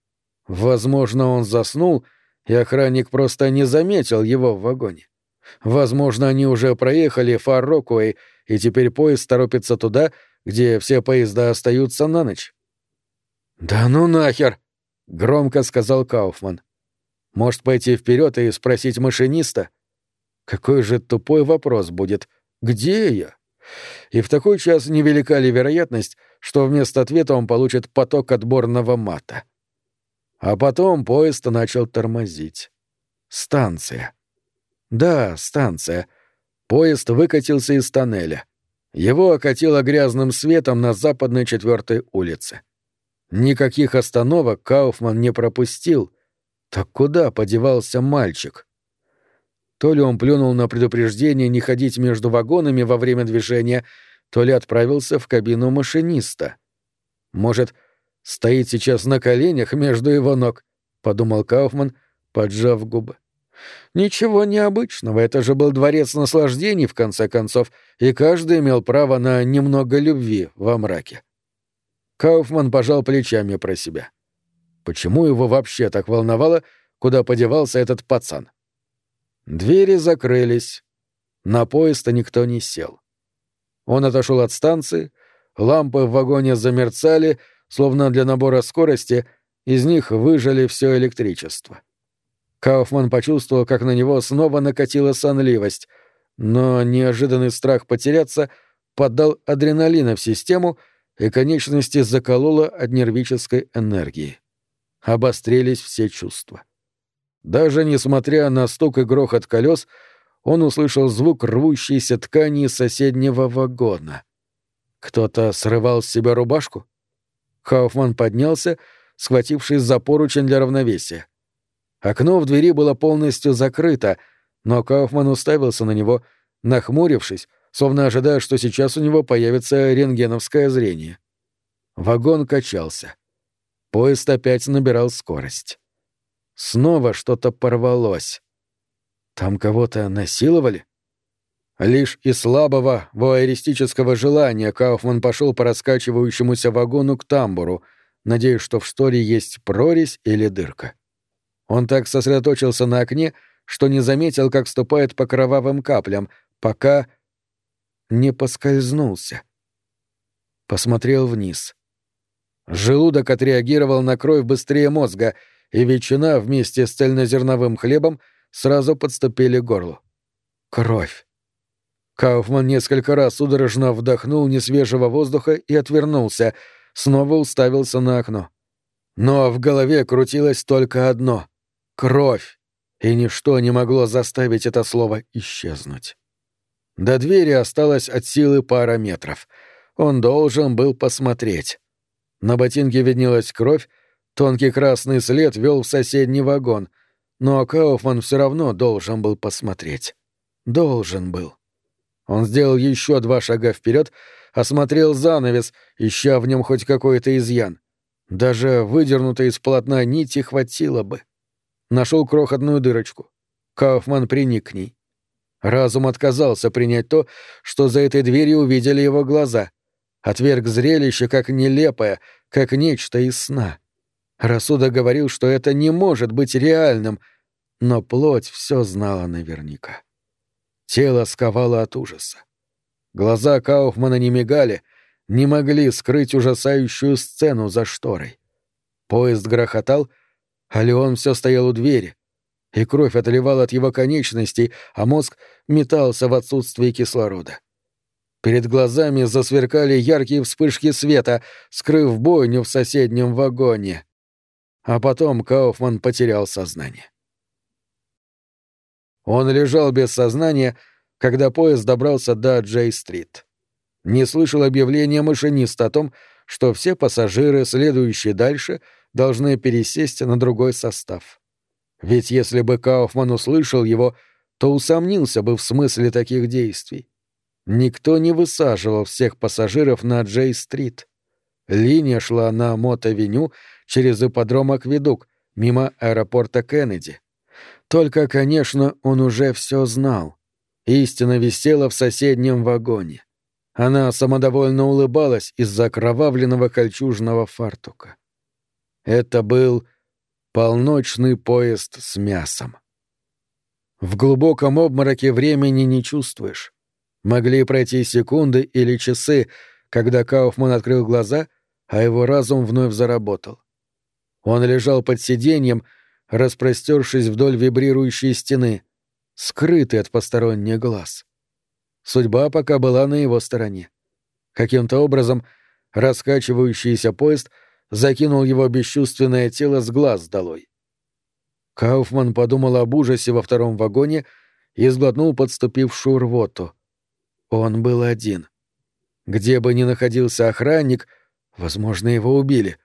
Возможно, он заснул, и охранник просто не заметил его в вагоне. Возможно, они уже проехали фар Рокуэй, и теперь поезд торопится туда, где все поезда остаются на ночь. «Да ну нахер!» — громко сказал Кауфман. «Может, пойти вперед и спросить машиниста?» Какой же тупой вопрос будет. «Где я?» И в такой час невелика ли вероятность, что вместо ответа он получит поток отборного мата. А потом поезд начал тормозить. Станция. Да, станция. Поезд выкатился из тоннеля. Его окатило грязным светом на западной четвертой улице. Никаких остановок Кауфман не пропустил. Так куда подевался мальчик? То ли он плюнул на предупреждение не ходить между вагонами во время движения, то ли отправился в кабину машиниста. Может, стоит сейчас на коленях между его ног, подумал Кауфман, поджав губы. Ничего необычного, это же был дворец наслаждений, в конце концов, и каждый имел право на немного любви во мраке. Кауфман пожал плечами про себя. Почему его вообще так волновало, куда подевался этот пацан? Двери закрылись. На поезд никто не сел. Он отошел от станции, лампы в вагоне замерцали — словно для набора скорости из них выжали все электричество. Кауфман почувствовал, как на него снова накатила сонливость, но неожиданный страх потеряться поддал адреналина в систему, и конечности закололо от нервической энергии. Обострились все чувства. Даже несмотря на стук и грохот колес, он услышал звук рвущейся ткани соседнего вагона. Кто-то срывал с себя рубашку? Хауфман поднялся, схватившись за поручень для равновесия. Окно в двери было полностью закрыто, но Кауфман уставился на него, нахмурившись, словно ожидая, что сейчас у него появится рентгеновское зрение. Вагон качался. Поезд опять набирал скорость. Снова что-то порвалось. Там кого-то насиловали? Лишь из слабого вуайеристического желания Кауфман пошел по раскачивающемуся вагону к тамбуру, надеясь, что в шторе есть прорезь или дырка. Он так сосредоточился на окне, что не заметил, как ступает по кровавым каплям, пока не поскользнулся. Посмотрел вниз. Желудок отреагировал на кровь быстрее мозга, и ветчина вместе с цельнозерновым хлебом сразу подступили к горлу. Кровь. Кауфман несколько раз судорожно вдохнул несвежего воздуха и отвернулся, снова уставился на окно. Но в голове крутилось только одно — кровь, и ничто не могло заставить это слово исчезнуть. До двери осталось от силы пара метров. Он должен был посмотреть. На ботинке виднелась кровь, тонкий красный след вел в соседний вагон, но Кауфман все равно должен был посмотреть. Должен был. Он сделал еще два шага вперед, осмотрел занавес, ища в нем хоть какой-то изъян. Даже выдернутой из полотна нити хватило бы. Нашел крохотную дырочку. Кауфман приник к ней. Разум отказался принять то, что за этой дверью увидели его глаза. Отверг зрелище как нелепое, как нечто из сна. Рассудок говорил, что это не может быть реальным, но плоть все знала наверняка. Тело сковало от ужаса. Глаза Кауфмана не мигали, не могли скрыть ужасающую сцену за шторой. Поезд грохотал, а Леон все стоял у двери, и кровь отливала от его конечностей, а мозг метался в отсутствии кислорода. Перед глазами засверкали яркие вспышки света, скрыв бойню в соседнем вагоне. А потом Кауфман потерял сознание. Он лежал без сознания, когда поезд добрался до Джей-стрит. Не слышал объявления машиниста о том, что все пассажиры, следующие дальше, должны пересесть на другой состав. Ведь если бы Кауфман услышал его, то усомнился бы в смысле таких действий. Никто не высаживал всех пассажиров на Джей-стрит. Линия шла на Мот-авеню через ипподром Акведук, мимо аэропорта Кеннеди. Только, конечно, он уже все знал. Истина висела в соседнем вагоне. Она самодовольно улыбалась из-за кровавленного кольчужного фартука. Это был полночный поезд с мясом. В глубоком обмороке времени не чувствуешь. Могли пройти секунды или часы, когда Кауфман открыл глаза, а его разум вновь заработал. Он лежал под сиденьем, распростершись вдоль вибрирующей стены, скрытый от посторонних глаз. Судьба пока была на его стороне. Каким-то образом раскачивающийся поезд закинул его бесчувственное тело с глаз долой. Кауфман подумал об ужасе во втором вагоне и сглотнул подступившую рвоту. Он был один. Где бы ни находился охранник, возможно, его убили.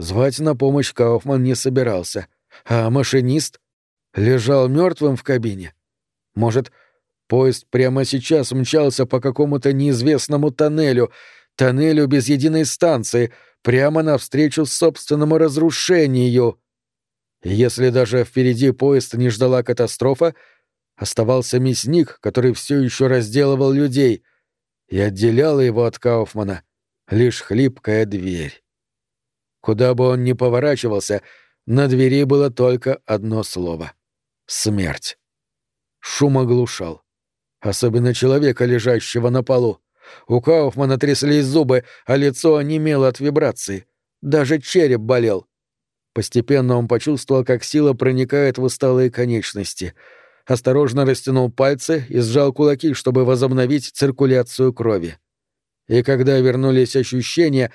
Звать на помощь Кауфман не собирался — а машинист лежал мертвым в кабине. Может, поезд прямо сейчас мчался по какому-то неизвестному тоннелю, тоннелю без единой станции, прямо навстречу собственному разрушению. если даже впереди поезд не ждала катастрофа, оставался мясник, который все еще разделывал людей, и отделяла его от Кауфмана лишь хлипкая дверь. Куда бы он ни поворачивался — на двери было только одно слово — смерть. Шум оглушал. Особенно человека, лежащего на полу. У Кауфмана тряслись зубы, а лицо онемело от вибрации. Даже череп болел. Постепенно он почувствовал, как сила проникает в усталые конечности. Осторожно растянул пальцы и сжал кулаки, чтобы возобновить циркуляцию крови. И когда вернулись ощущения,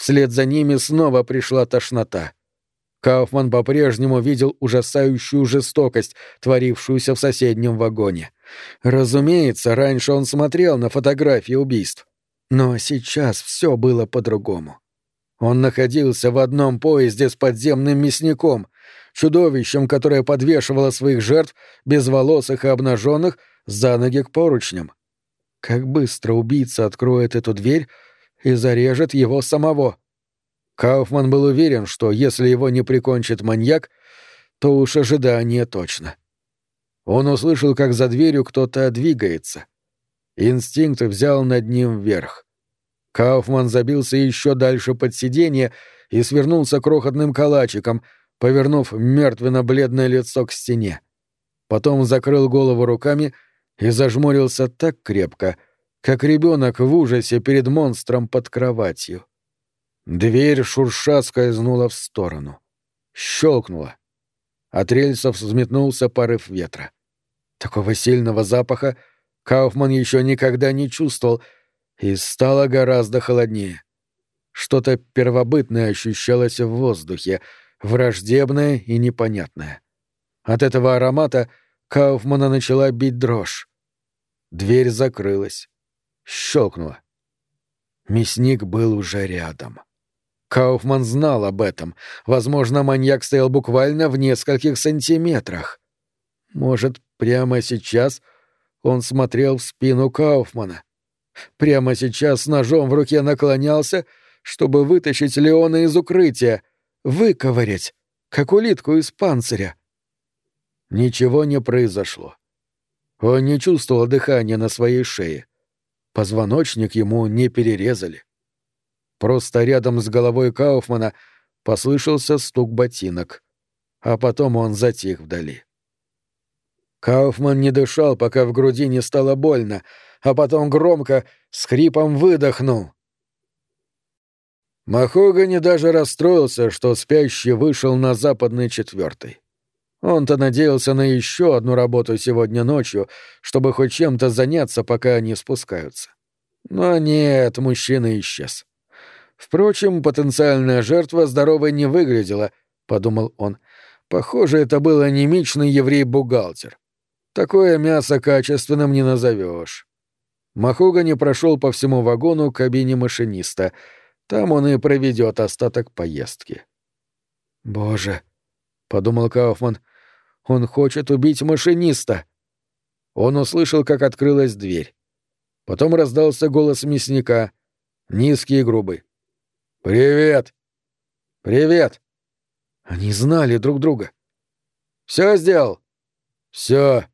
вслед за ними снова пришла тошнота. Кауфман по-прежнему видел ужасающую жестокость, творившуюся в соседнем вагоне. Разумеется, раньше он смотрел на фотографии убийств. Но сейчас все было по-другому. Он находился в одном поезде с подземным мясником, чудовищем, которое подвешивало своих жертв, безволосых и обнаженных, за ноги к поручням. Как быстро убийца откроет эту дверь и зарежет его самого. Кауфман был уверен, что если его не прикончит маньяк, то уж ожидание точно. Он услышал, как за дверью кто-то двигается. Инстинкт взял над ним вверх. Кауфман забился еще дальше под сиденье и свернулся крохотным калачиком, повернув мертвенно-бледное лицо к стене. Потом закрыл голову руками и зажмурился так крепко, как ребенок в ужасе перед монстром под кроватью. Дверь шурша скользнула в сторону. Щелкнула. От рельсов взметнулся порыв ветра. Такого сильного запаха Кауфман еще никогда не чувствовал, и стало гораздо холоднее. Что-то первобытное ощущалось в воздухе, враждебное и непонятное. От этого аромата Кауфмана начала бить дрожь. Дверь закрылась. Щелкнула. Мясник был уже рядом. Кауфман знал об этом. Возможно, маньяк стоял буквально в нескольких сантиметрах. Может, прямо сейчас он смотрел в спину Кауфмана. Прямо сейчас с ножом в руке наклонялся, чтобы вытащить Леона из укрытия, выковырять, как улитку из панциря. Ничего не произошло. Он не чувствовал дыхания на своей шее. Позвоночник ему не перерезали. Просто рядом с головой Кауфмана послышался стук ботинок, а потом он затих вдали. Кауфман не дышал, пока в груди не стало больно, а потом громко, с хрипом выдохнул. Махогани даже расстроился, что спящий вышел на западный четвертый. Он-то надеялся на еще одну работу сегодня ночью, чтобы хоть чем-то заняться, пока они спускаются. Но нет, мужчина исчез. Впрочем, потенциальная жертва здоровой не выглядела, — подумал он. Похоже, это был анемичный еврей-бухгалтер. Такое мясо качественным не назовешь. Махогани прошел по всему вагону к кабине машиниста. Там он и проведет остаток поездки. «Боже», — подумал Кауфман, — «он хочет убить машиниста». Он услышал, как открылась дверь. Потом раздался голос мясника, низкий и грубый. «Привет!» «Привет!» Они знали друг друга. «Все сделал?» «Все!»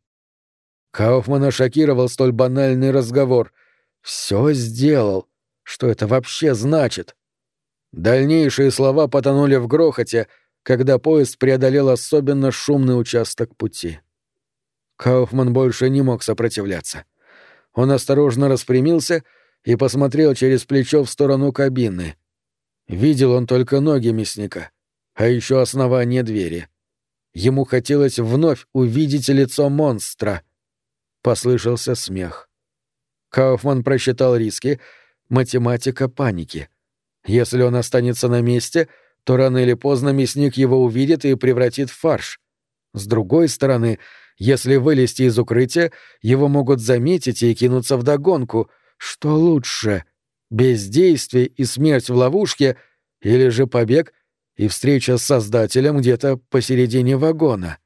Кауфмана шокировал столь банальный разговор. «Все сделал. Что это вообще значит?» Дальнейшие слова потонули в грохоте, когда поезд преодолел особенно шумный участок пути. Кауфман больше не мог сопротивляться. Он осторожно распрямился и посмотрел через плечо в сторону кабины — Видел он только ноги мясника, а еще основание двери. Ему хотелось вновь увидеть лицо монстра. Послышался смех. Кауфман просчитал риски, математика паники. Если он останется на месте, то рано или поздно мясник его увидит и превратит в фарш. С другой стороны, если вылезти из укрытия, его могут заметить и кинуться вдогонку. Что лучше — бездействие и смерть в ловушке, или же побег и встреча с Создателем где-то посередине вагона.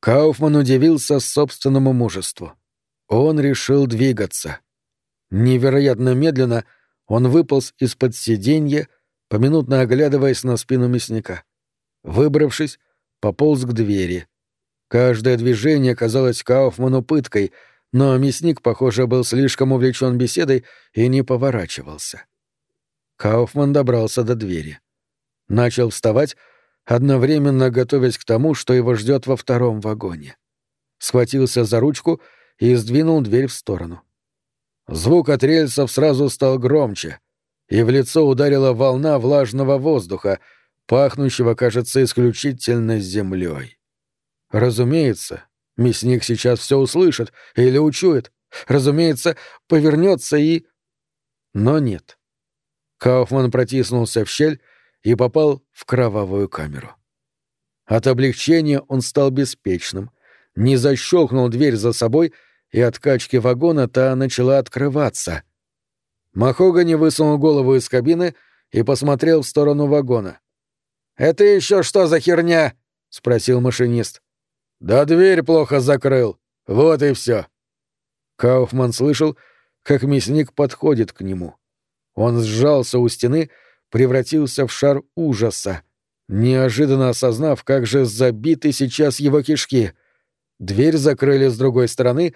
Кауфман удивился собственному мужеству. Он решил двигаться. Невероятно медленно он выполз из-под сиденья, поминутно оглядываясь на спину мясника. Выбравшись, пополз к двери. Каждое движение казалось Кауфману пыткой — но мясник, похоже, был слишком увлечен беседой и не поворачивался. Кауфман добрался до двери. Начал вставать, одновременно готовясь к тому, что его ждет во втором вагоне. Схватился за ручку и сдвинул дверь в сторону. Звук от рельсов сразу стал громче, и в лицо ударила волна влажного воздуха, пахнущего, кажется, исключительно землей. Разумеется, Мясник сейчас все услышит или учует. Разумеется, повернется и... Но нет. Кауфман протиснулся в щель и попал в кровавую камеру. От облегчения он стал беспечным, не защелкнул дверь за собой, и от качки вагона та начала открываться. Махогани высунул голову из кабины и посмотрел в сторону вагона. «Это еще что за херня?» — спросил машинист. Да дверь плохо закрыл. Вот и все. Кауфман слышал, как мясник подходит к нему. Он сжался у стены, превратился в шар ужаса, неожиданно осознав, как же забиты сейчас его кишки. Дверь закрыли с другой стороны,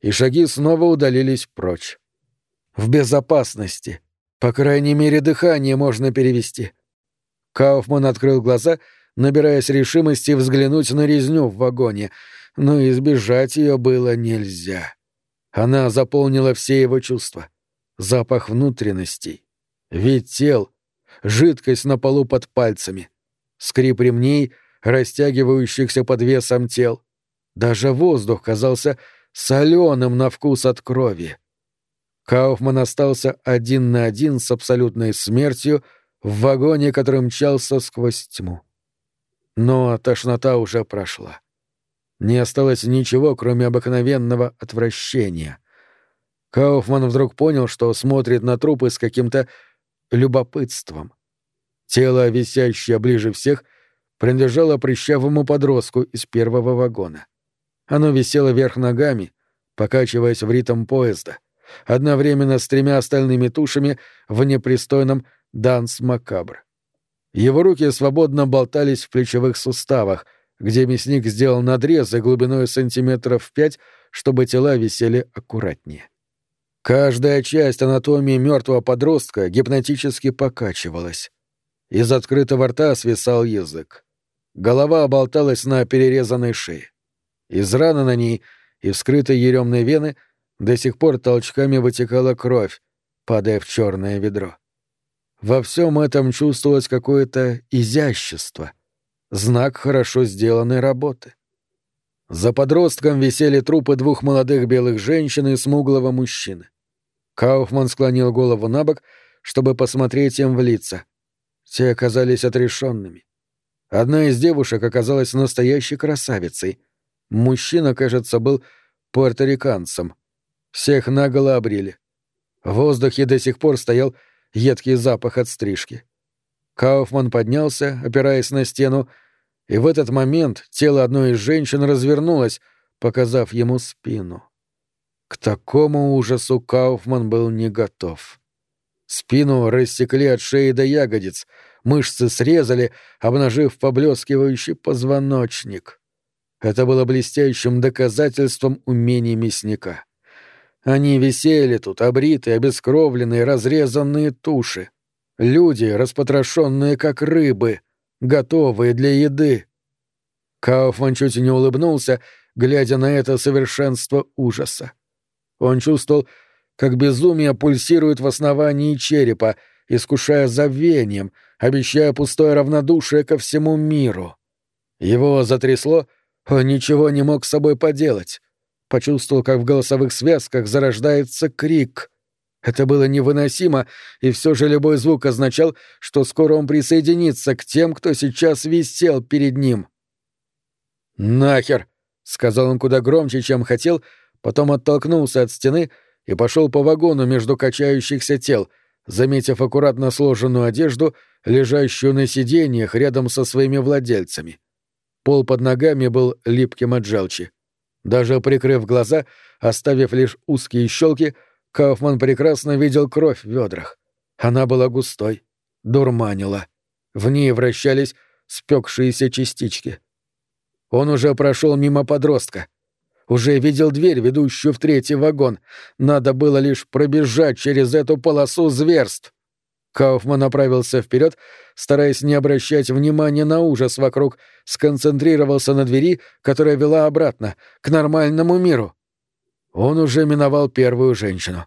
и шаги снова удалились прочь. В безопасности. По крайней мере, дыхание можно перевести. Кауфман открыл глаза, набираясь решимости взглянуть на резню в вагоне, но избежать ее было нельзя. Она заполнила все его чувства. Запах внутренностей, вид тел, жидкость на полу под пальцами, скрип ремней, растягивающихся под весом тел. Даже воздух казался соленым на вкус от крови. Кауфман остался один на один с абсолютной смертью в вагоне, который мчался сквозь тьму. Но тошнота уже прошла. Не осталось ничего, кроме обыкновенного отвращения. Кауфман вдруг понял, что смотрит на трупы с каким-то любопытством. Тело, висящее ближе всех, принадлежало прыщавому подростку из первого вагона. Оно висело вверх ногами, покачиваясь в ритм поезда, одновременно с тремя остальными тушами в непристойном «Данс Макабр». Его руки свободно болтались в плечевых суставах, где мясник сделал надрезы глубиной сантиметров пять, чтобы тела висели аккуратнее. Каждая часть анатомии мертвого подростка гипнотически покачивалась. Из открытого рта свисал язык. Голова оболталась на перерезанной шее. Из раны на ней и вскрытой еремной вены до сих пор толчками вытекала кровь, падая в черное ведро. Во всем этом чувствовалось какое-то изящество, знак хорошо сделанной работы. За подростком висели трупы двух молодых белых женщин и смуглого мужчины. Кауфман склонил голову на бок, чтобы посмотреть им в лица. Те оказались отрешенными. Одна из девушек оказалась настоящей красавицей. Мужчина, кажется, был пуэрториканцем. Всех наголо обрили. В воздухе до сих пор стоял едкий запах от стрижки. Кауфман поднялся, опираясь на стену, и в этот момент тело одной из женщин развернулось, показав ему спину. К такому ужасу Кауфман был не готов. Спину рассекли от шеи до ягодиц, мышцы срезали, обнажив поблескивающий позвоночник. Это было блестящим доказательством умений мясника. Они висели тут, обритые, обескровленные, разрезанные туши. Люди, распотрошенные как рыбы, готовые для еды. Кауфман чуть не улыбнулся, глядя на это совершенство ужаса. Он чувствовал, как безумие пульсирует в основании черепа, искушая забвением, обещая пустое равнодушие ко всему миру. Его затрясло, он ничего не мог с собой поделать почувствовал, как в голосовых связках зарождается крик. Это было невыносимо, и все же любой звук означал, что скоро он присоединится к тем, кто сейчас висел перед ним. «Нахер!» — сказал он куда громче, чем хотел, потом оттолкнулся от стены и пошел по вагону между качающихся тел, заметив аккуратно сложенную одежду, лежащую на сиденьях рядом со своими владельцами. Пол под ногами был липким от желчи. Даже прикрыв глаза, оставив лишь узкие щелки, Кауфман прекрасно видел кровь в ведрах. Она была густой, дурманила. В ней вращались спекшиеся частички. Он уже прошел мимо подростка. Уже видел дверь, ведущую в третий вагон. Надо было лишь пробежать через эту полосу зверств. Кауфман направился вперед, стараясь не обращать внимания на ужас вокруг, сконцентрировался на двери, которая вела обратно, к нормальному миру. Он уже миновал первую женщину.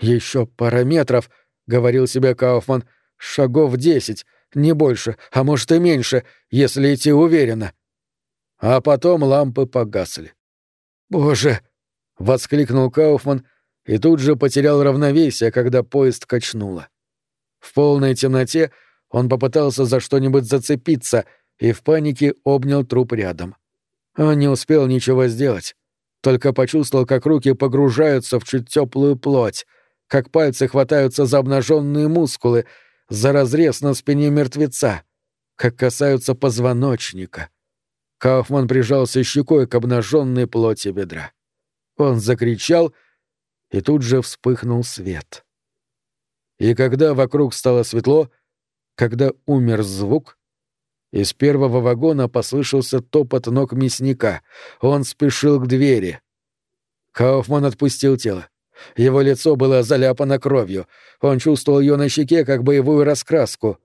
Еще пара метров, — говорил себе Кауфман, — шагов десять, не больше, а может и меньше, если идти уверенно. А потом лампы погасли. «Боже!» — воскликнул Кауфман и тут же потерял равновесие, когда поезд качнуло. В полной темноте он попытался за что-нибудь зацепиться и в панике обнял труп рядом. Он не успел ничего сделать, только почувствовал, как руки погружаются в чуть теплую плоть, как пальцы хватаются за обнаженные мускулы, за разрез на спине мертвеца, как касаются позвоночника. Кауфман прижался щекой к обнаженной плоти бедра. Он закричал, и тут же вспыхнул свет. И когда вокруг стало светло, когда умер звук, Из первого вагона послышался топот ног мясника. Он спешил к двери. Кауфман отпустил тело. Его лицо было заляпано кровью. Он чувствовал ее на щеке, как боевую раскраску.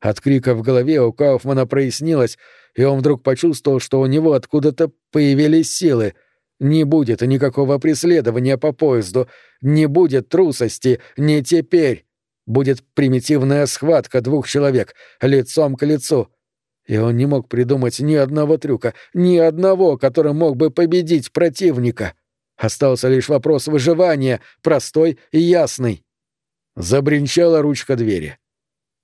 От крика в голове у Кауфмана прояснилось, и он вдруг почувствовал, что у него откуда-то появились силы. Не будет никакого преследования по поезду, не будет трусости, не теперь. Будет примитивная схватка двух человек, лицом к лицу. И он не мог придумать ни одного трюка, ни одного, который мог бы победить противника. Остался лишь вопрос выживания, простой и ясный. Забринчала ручка двери.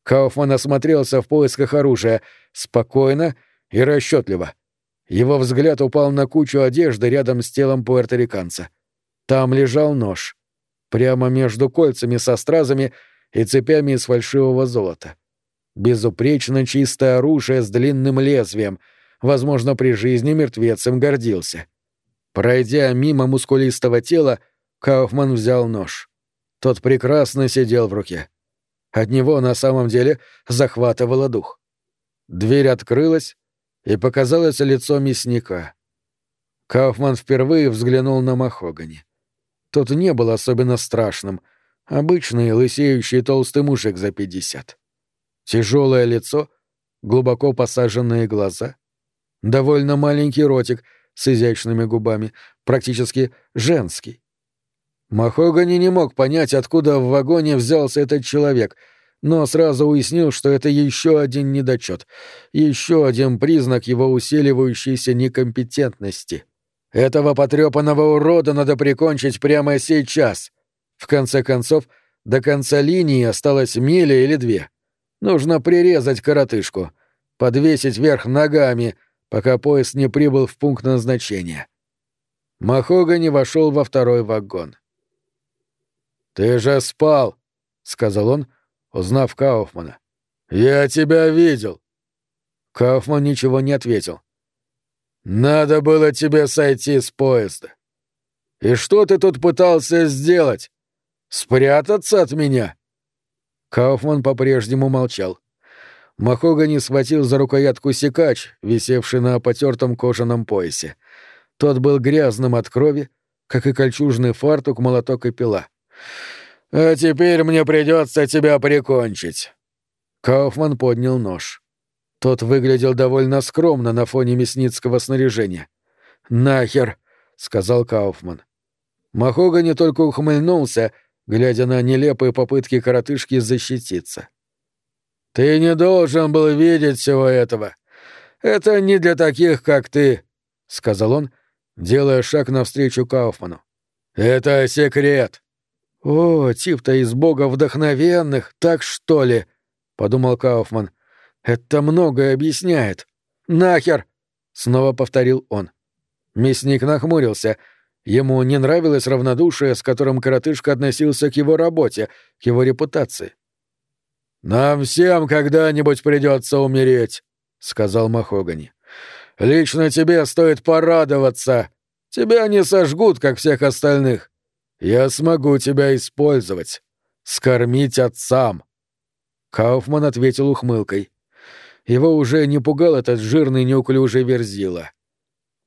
Кауфман осмотрелся в поисках оружия, спокойно и расчетливо. Его взгляд упал на кучу одежды рядом с телом пуэрториканца. Там лежал нож. Прямо между кольцами со стразами и цепями из фальшивого золота. Безупречно чистое оружие с длинным лезвием. Возможно, при жизни мертвец им гордился. Пройдя мимо мускулистого тела, Кауфман взял нож. Тот прекрасно сидел в руке. От него на самом деле захватывало дух. Дверь открылась, и показалось лицо мясника. Кауфман впервые взглянул на Махогани. Тот не был особенно страшным, обычный лысеющий толстый мужик за пятьдесят. Тяжелое лицо, глубоко посаженные глаза, довольно маленький ротик с изящными губами, практически женский. Махогани не мог понять, откуда в вагоне взялся этот человек, но сразу уяснил, что это еще один недочет, еще один признак его усиливающейся некомпетентности. Этого потрепанного урода надо прикончить прямо сейчас. В конце концов, до конца линии осталось миля или две. Нужно прирезать коротышку, подвесить вверх ногами, пока поезд не прибыл в пункт назначения. Махогани вошел во второй вагон. «Ты же спал», — сказал он, узнав Кауфмана. «Я тебя видел». Кауфман ничего не ответил. «Надо было тебе сойти с поезда. И что ты тут пытался сделать? Спрятаться от меня?» Кауфман по-прежнему молчал. Махогани схватил за рукоятку секач, висевший на потертом кожаном поясе. Тот был грязным от крови, как и кольчужный фартук, молоток и пила. «А теперь мне придется тебя прикончить». Кауфман поднял нож. Тот выглядел довольно скромно на фоне мясницкого снаряжения. «Нахер!» — сказал Кауфман. Махога только ухмыльнулся, глядя на нелепые попытки коротышки защититься. «Ты не должен был видеть всего этого. Это не для таких, как ты», — сказал он, делая шаг навстречу Кауфману. «Это секрет. «О, тип-то из бога вдохновенных, так что ли?» — подумал Кауфман. «Это многое объясняет. Нахер!» — снова повторил он. Мясник нахмурился. Ему не нравилось равнодушие, с которым коротышка относился к его работе, к его репутации. «Нам всем когда-нибудь придется умереть», — сказал Махогани. «Лично тебе стоит порадоваться. Тебя не сожгут, как всех остальных. Я смогу тебя использовать. Скормить отцам. Кауфман ответил ухмылкой. Его уже не пугал этот жирный неуклюжий верзила.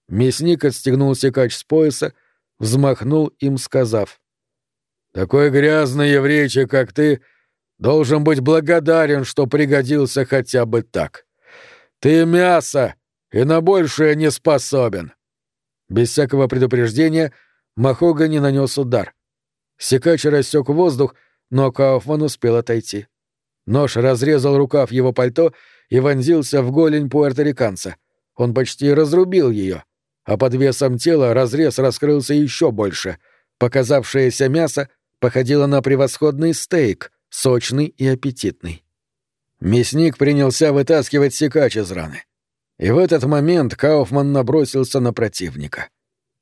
Мясник отстегнул секач с пояса, взмахнул им, сказав. «Такой грязный еврейчик, как ты, должен быть благодарен, что пригодился хотя бы так. Ты мясо, и на большее не способен». Без всякого предупреждения — Махогани нанес удар. Секач рассек воздух, но Кауфман успел отойти. Нож разрезал рукав его пальто и вонзился в голень пуэрториканца. Он почти разрубил ее, а под весом тела разрез раскрылся еще больше. Показавшееся мясо походило на превосходный стейк, сочный и аппетитный. Мясник принялся вытаскивать секач из раны. И в этот момент Кауфман набросился на противника.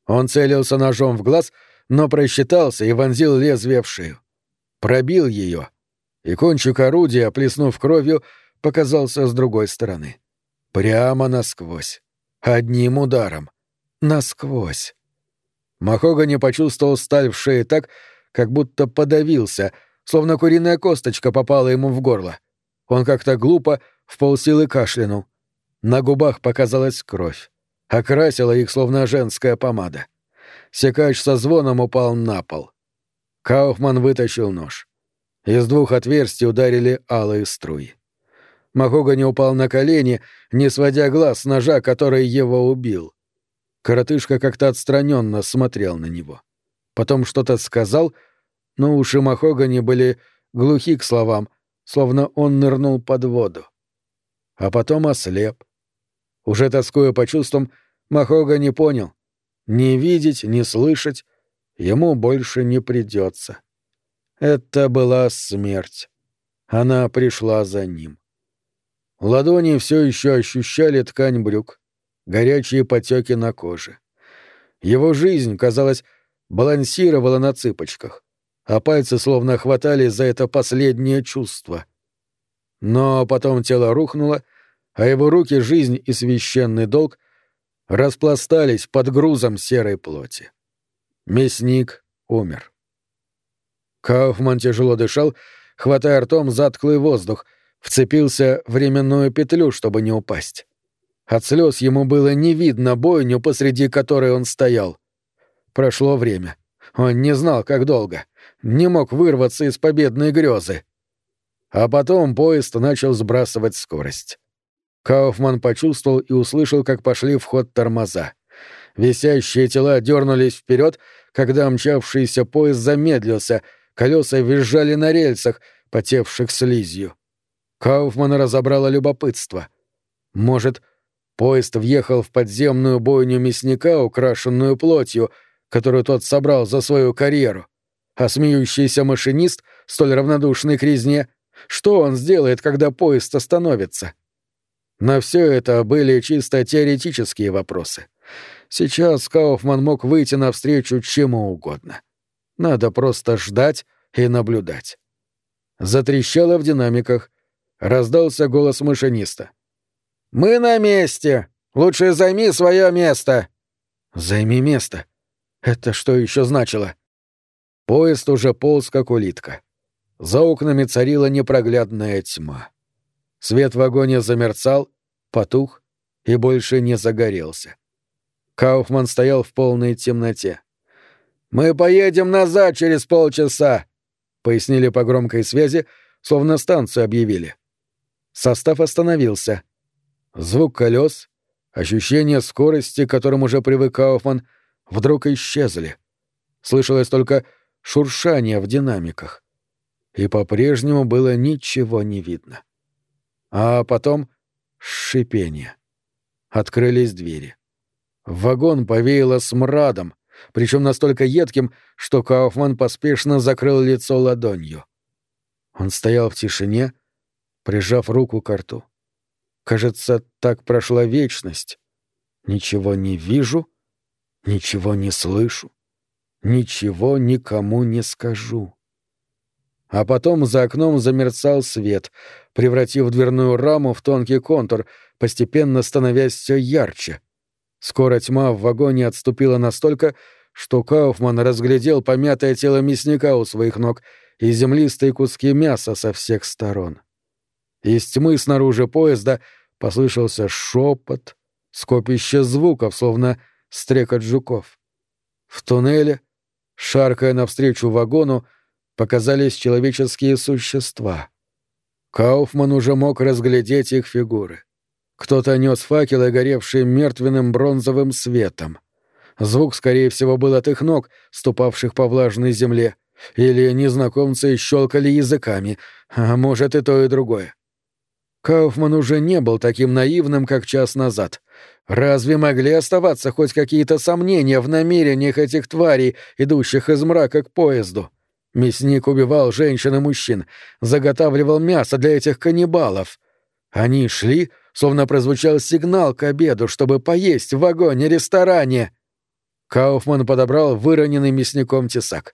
Он целился ножом в глаз, но просчитался и вонзил лезвие в шею. Пробил ее, и кончик орудия, плеснув кровью, показался с другой стороны. Прямо насквозь. Одним ударом. Насквозь. Махогани почувствовал сталь в шее так, как будто подавился, словно куриная косточка попала ему в горло. Он как-то глупо в полсилы кашлянул. На губах показалась кровь. Окрасила их, словно женская помада. Секач со звоном упал на пол. Кауфман вытащил нож. Из двух отверстий ударили алые струи. Махогани упал на колени, не сводя глаз с ножа, который его убил. Коротышка как-то отстраненно смотрел на него. Потом что-то сказал, но уши Махогани были глухи к словам, словно он нырнул под воду. А потом ослеп. Уже тоскуя по чувствам, Махога не понял. Ни видеть, ни слышать ему больше не придется. Это была смерть. Она пришла за ним. Ладони все еще ощущали ткань брюк, горячие потеки на коже. Его жизнь, казалось, балансировала на цыпочках, а пальцы словно хватали за это последнее чувство. Но потом тело рухнуло, а его руки, жизнь и священный долг распластались под грузом серой плоти. Мясник умер. Кауфман тяжело дышал, хватая ртом затклый воздух, вцепился в временную петлю, чтобы не упасть. От слез ему было не видно бойню, посреди которой он стоял. Прошло время. Он не знал, как долго. Не мог вырваться из победной грезы. А потом поезд начал сбрасывать скорость. Кауфман почувствовал и услышал, как пошли в ход тормоза. Висящие тела дернулись вперед, когда мчавшийся поезд замедлился, колеса визжали на рельсах, потевших слизью. Кауфмана разобрало любопытство. Может, поезд въехал в подземную бойню мясника, украшенную плотью, которую тот собрал за свою карьеру? А смеющийся машинист, столь равнодушный к резне, что он сделает, когда поезд остановится? На все это были чисто теоретические вопросы. Сейчас Кауфман мог выйти навстречу чему угодно. Надо просто ждать и наблюдать. Затрещало в динамиках. Раздался голос машиниста. «Мы на месте! Лучше займи свое место!» «Займи место? Это что еще значило?» Поезд уже полз, как улитка. За окнами царила непроглядная тьма. Свет в вагоне замерцал, потух и больше не загорелся. Кауфман стоял в полной темноте. «Мы поедем назад через полчаса», — пояснили по громкой связи, словно станцию объявили. Состав остановился. Звук колес, ощущение скорости, к которым уже привык Кауфман, вдруг исчезли. Слышалось только шуршание в динамиках. И по-прежнему было ничего не видно. А потом шипение. Открылись двери. В вагон повеяло смрадом, причем настолько едким, что Кауфман поспешно закрыл лицо ладонью. Он стоял в тишине, прижав руку к рту. Кажется, так прошла вечность. Ничего не вижу, ничего не слышу, ничего никому не скажу. А потом за окном замерцал свет, превратив дверную раму в тонкий контур, постепенно становясь все ярче — Скоро тьма в вагоне отступила настолько, что Кауфман разглядел помятое тело мясника у своих ног и землистые куски мяса со всех сторон. Из тьмы снаружи поезда послышался шепот, скопище звуков, словно стрекот жуков. В туннеле, шаркая навстречу вагону, показались человеческие существа. Кауфман уже мог разглядеть их фигуры. Кто-то нес факелы, горевшие мертвенным бронзовым светом. Звук, скорее всего, был от их ног, ступавших по влажной земле. Или незнакомцы щелкали языками, а может и то, и другое. Кауфман уже не был таким наивным, как час назад. Разве могли оставаться хоть какие-то сомнения в намерениях этих тварей, идущих из мрака к поезду? Мясник убивал женщин и мужчин, заготавливал мясо для этих каннибалов. Они шли, словно прозвучал сигнал к обеду, чтобы поесть в вагоне-ресторане. Кауфман подобрал выроненный мясником тесак.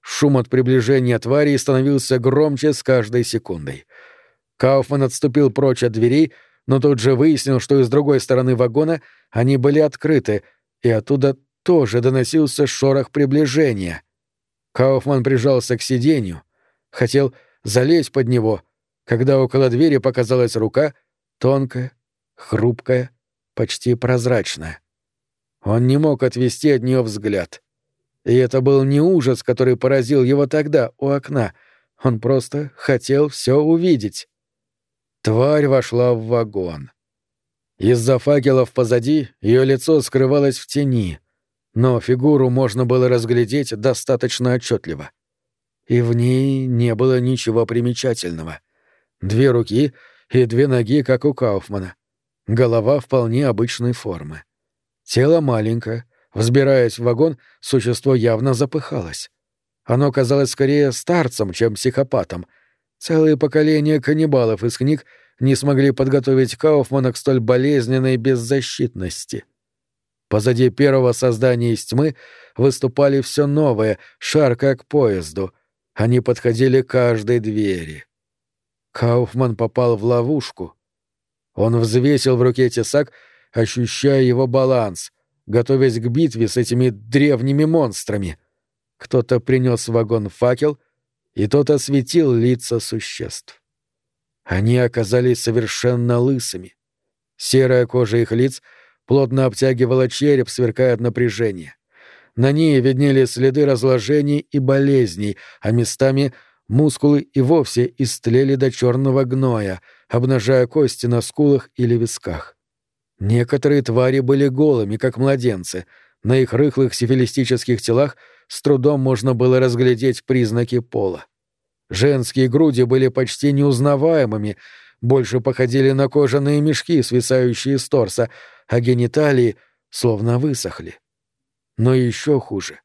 Шум от приближения тварей становился громче с каждой секундой. Кауфман отступил прочь от дверей, но тут же выяснил, что из другой стороны вагона они были открыты, и оттуда тоже доносился шорох приближения. Кауфман прижался к сиденью, хотел залезть под него, когда около двери показалась рука — тонкая, хрупкая, почти прозрачная. Он не мог отвести от нее взгляд. И это был не ужас, который поразил его тогда у окна. Он просто хотел все увидеть. Тварь вошла в вагон. Из-за факелов позади ее лицо скрывалось в тени, но фигуру можно было разглядеть достаточно отчетливо. И в ней не было ничего примечательного. Две руки и две ноги, как у Кауфмана. Голова вполне обычной формы. Тело маленькое, Взбираясь в вагон, существо явно запыхалось. Оно казалось скорее старцем, чем психопатом. Целые поколения каннибалов из книг не смогли подготовить Кауфмана к столь болезненной беззащитности. Позади первого создания из тьмы выступали все новые, шаркая к поезду. Они подходили к каждой двери. Кауфман попал в ловушку. Он взвесил в руке тесак, ощущая его баланс — готовясь к битве с этими древними монстрами. Кто-то принес вагон факел, и тот осветил лица существ. Они оказались совершенно лысыми. Серая кожа их лиц плотно обтягивала череп, сверкая от напряжения. На ней виднели следы разложений и болезней, а местами мускулы и вовсе истлели до черного гноя, обнажая кости на скулах или висках. Некоторые твари были голыми, как младенцы. На их рыхлых сифилистических телах с трудом можно было разглядеть признаки пола. Женские груди были почти неузнаваемыми, больше походили на кожаные мешки, свисающие с торса, а гениталии словно высохли. Но еще хуже.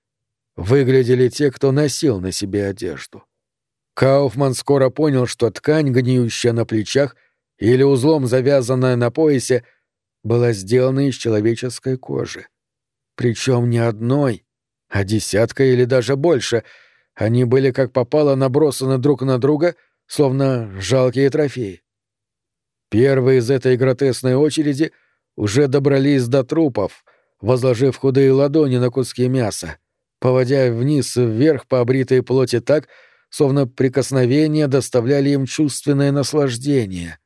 Выглядели те, кто носил на себе одежду. Кауфман скоро понял, что ткань, гниющая на плечах или узлом завязанная на поясе, была сделана из человеческой кожи. Причем не одной, а десятка или даже больше. Они были как попало набросаны друг на друга, словно жалкие трофеи. Первые из этой гротесной очереди уже добрались до трупов, возложив худые ладони на куски мяса, поводя вниз и вверх по обритой плоти так, словно прикосновения доставляли им чувственное наслаждение.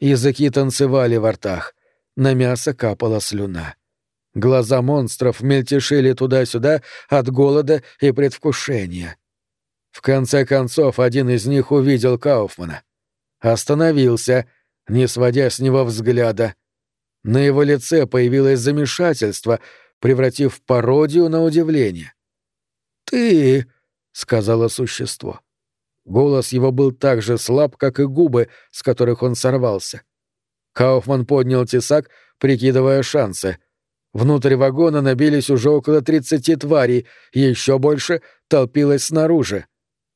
Языки танцевали во ртах — на мясо капала слюна. Глаза монстров мельтешили туда-сюда от голода и предвкушения. В конце концов, один из них увидел Кауфмана. Остановился, не сводя с него взгляда. На его лице появилось замешательство, превратив пародию на удивление. «Ты...» — сказала существо. Голос его был так же слаб, как и губы, с которых он сорвался. — Кауфман поднял тесак, прикидывая шансы. Внутрь вагона набились уже около тридцати тварей, еще больше толпилось снаружи.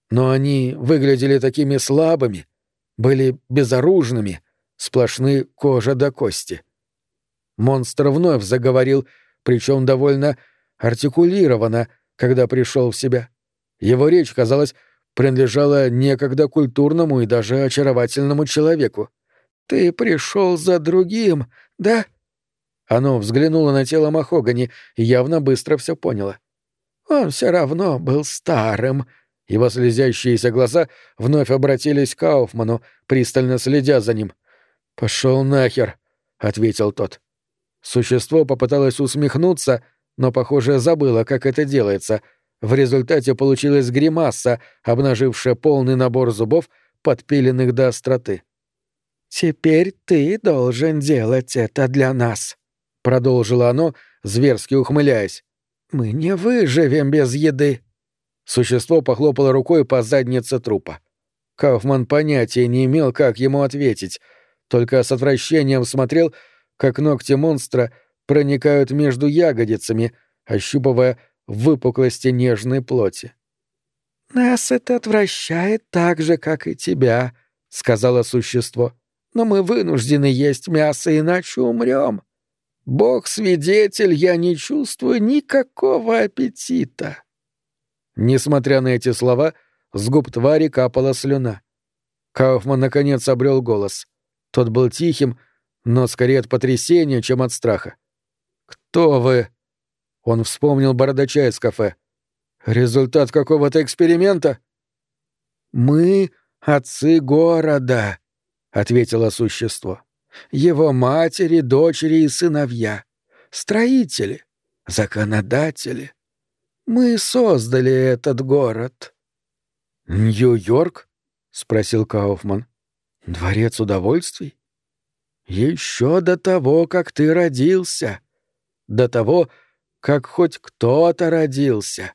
Но они выглядели такими слабыми, были безоружными, сплошны кожа до кости. Монстр вновь заговорил, причем довольно артикулированно, когда пришел в себя. Его речь, казалось, принадлежала некогда культурному и даже очаровательному человеку. «Ты пришел за другим, да?» Оно взглянуло на тело Махогани и явно быстро все поняло. «Он все равно был старым». Его слезящиеся глаза вновь обратились к Кауфману, пристально следя за ним. «Пошел нахер», — ответил тот. Существо попыталось усмехнуться, но, похоже, забыло, как это делается. В результате получилась гримаса, обнажившая полный набор зубов, подпиленных до остроты. «Теперь ты должен делать это для нас», — продолжило оно, зверски ухмыляясь. «Мы не выживем без еды». Существо похлопало рукой по заднице трупа. Кауфман понятия не имел, как ему ответить, только с отвращением смотрел, как ногти монстра проникают между ягодицами, ощупывая выпуклости нежной плоти. «Нас это отвращает так же, как и тебя», — сказала существо но мы вынуждены есть мясо, иначе умрем. Бог свидетель, я не чувствую никакого аппетита. Несмотря на эти слова, с губ твари капала слюна. Кауфман наконец обрел голос. Тот был тихим, но скорее от потрясения, чем от страха. «Кто вы?» Он вспомнил бородача из кафе. «Результат какого-то эксперимента?» «Мы — отцы города», — ответило существо. Его матери, дочери и сыновья, строители, законодатели. Мы создали этот город. Нью-Йорк? спросил Кауфман. Дворец удовольствий? Еще до того, как ты родился. До того, как хоть кто-то родился.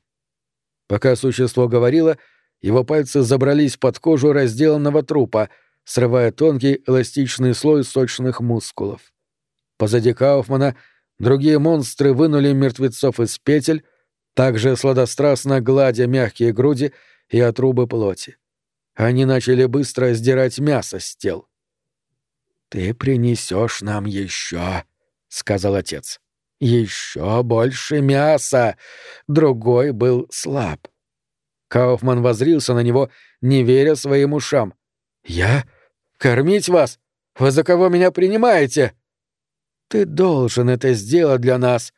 Пока существо говорило, его пальцы забрались под кожу разделанного трупа, срывая тонкий эластичный слой сочных мускулов. Позади Кауфмана другие монстры вынули мертвецов из петель, также сладострастно гладя мягкие груди и отрубы плоти. Они начали быстро сдирать мясо с тел. «Ты принесешь нам еще», — сказал отец. «Еще больше мяса!» Другой был слаб. Кауфман возрился на него, не веря своим ушам. «Я? Кормить вас? Вы за кого меня принимаете?» «Ты должен это сделать для нас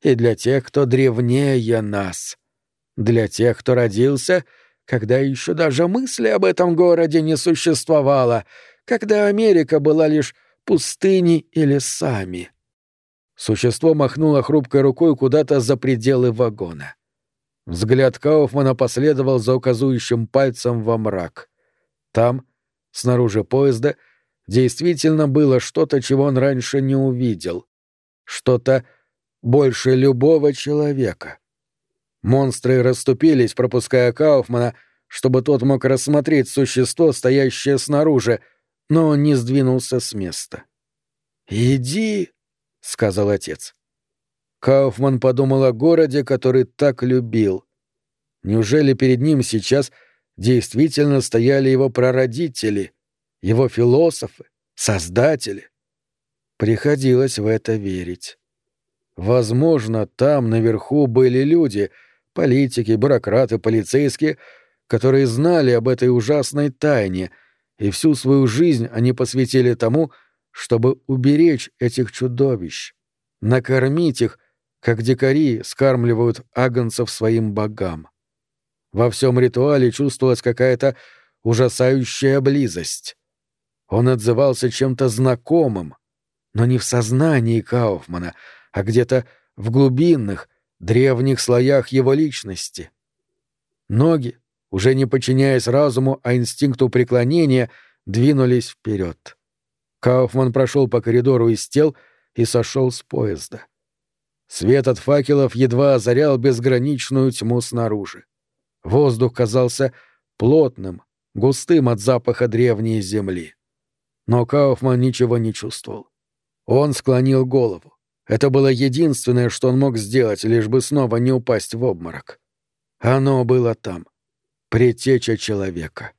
и для тех, кто древнее нас. Для тех, кто родился, когда еще даже мысли об этом городе не существовало, когда Америка была лишь пустыней и лесами». Существо махнуло хрупкой рукой куда-то за пределы вагона. Взгляд Кауфмана последовал за указующим пальцем во мрак. Там, снаружи поезда, действительно было что-то, чего он раньше не увидел. Что-то больше любого человека. Монстры расступились, пропуская Кауфмана, чтобы тот мог рассмотреть существо, стоящее снаружи, но он не сдвинулся с места. «Иди», — сказал отец. Кауфман подумал о городе, который так любил. Неужели перед ним сейчас действительно стояли его прародители, его философы, создатели? Приходилось в это верить. Возможно, там наверху были люди, политики, бюрократы, полицейские, которые знали об этой ужасной тайне, и всю свою жизнь они посвятили тому, чтобы уберечь этих чудовищ, накормить их как дикари скармливают агнцев своим богам. Во всем ритуале чувствовалась какая-то ужасающая близость. Он отзывался чем-то знакомым, но не в сознании Кауфмана, а где-то в глубинных, древних слоях его личности. Ноги, уже не подчиняясь разуму, а инстинкту преклонения, двинулись вперед. Кауфман прошел по коридору из тел и сошел с поезда. Свет от факелов едва озарял безграничную тьму снаружи. Воздух казался плотным, густым от запаха древней земли. Но Кауфман ничего не чувствовал. Он склонил голову. Это было единственное, что он мог сделать, лишь бы снова не упасть в обморок. Оно было там. Предтеча человека.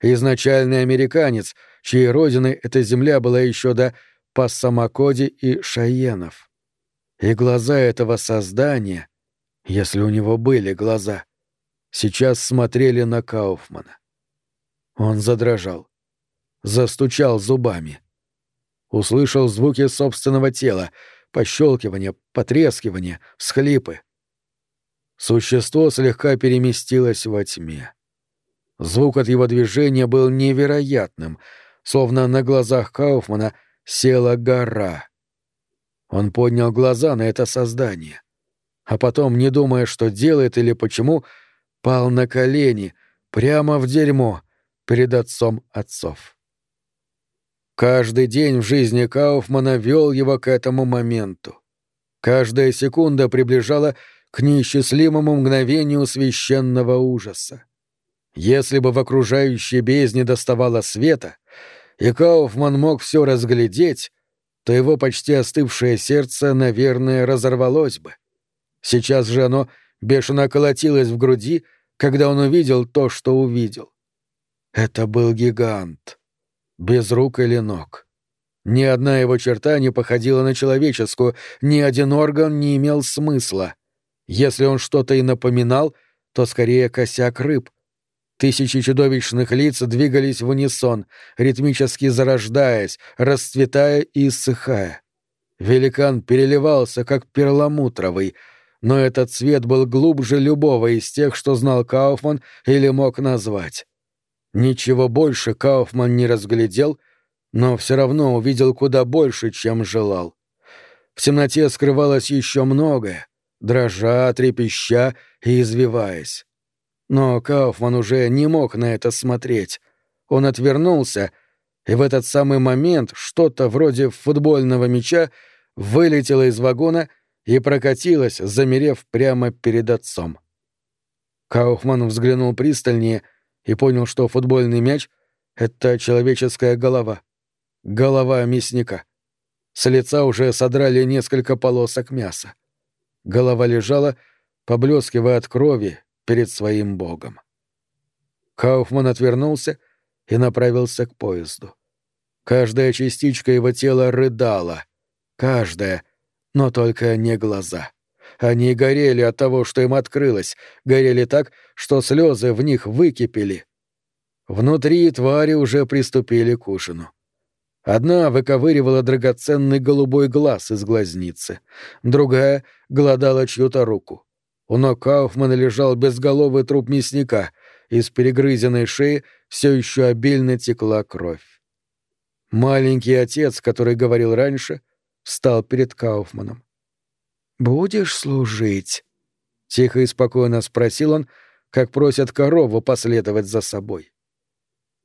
Изначальный американец, чьей родиной эта земля была еще до Пассамакоди и Шаенов. И глаза этого создания, если у него были глаза, сейчас смотрели на Кауфмана. Он задрожал, застучал зубами. Услышал звуки собственного тела, пощелкивание, потрескивание, всхлипы. Существо слегка переместилось во тьме. Звук от его движения был невероятным, словно на глазах Кауфмана села гора. Он поднял глаза на это создание. А потом, не думая, что делает или почему, пал на колени, прямо в дерьмо, перед отцом отцов. Каждый день в жизни Кауфмана вел его к этому моменту. Каждая секунда приближала к неисчислимому мгновению священного ужаса. Если бы в окружающей бездне доставало света, и Кауфман мог все разглядеть, то его почти остывшее сердце, наверное, разорвалось бы. Сейчас же оно бешено колотилось в груди, когда он увидел то, что увидел. Это был гигант. Без рук или ног. Ни одна его черта не походила на человеческую, ни один орган не имел смысла. Если он что-то и напоминал, то скорее косяк рыб, Тысячи чудовищных лиц двигались в унисон, ритмически зарождаясь, расцветая и иссыхая. Великан переливался, как перламутровый, но этот цвет был глубже любого из тех, что знал Кауфман или мог назвать. Ничего больше Кауфман не разглядел, но все равно увидел куда больше, чем желал. В темноте скрывалось еще многое, дрожа, трепеща и извиваясь. Но Кауфман уже не мог на это смотреть. Он отвернулся, и в этот самый момент что-то вроде футбольного мяча вылетело из вагона и прокатилось, замерев прямо перед отцом. Кауфман взглянул пристальнее и понял, что футбольный мяч — это человеческая голова. Голова мясника. С лица уже содрали несколько полосок мяса. Голова лежала, поблескивая от крови перед своим богом. Кауфман отвернулся и направился к поезду. Каждая частичка его тела рыдала. Каждая, но только не глаза. Они горели от того, что им открылось, горели так, что слезы в них выкипели. Внутри твари уже приступили к ужину. Одна выковыривала драгоценный голубой глаз из глазницы, другая гладала чью-то руку. У ног Кауфмана лежал безголовый труп мясника, из перегрызенной шеи все еще обильно текла кровь. Маленький отец, который говорил раньше, встал перед Кауфманом. «Будешь служить?» — тихо и спокойно спросил он, как просят корову последовать за собой.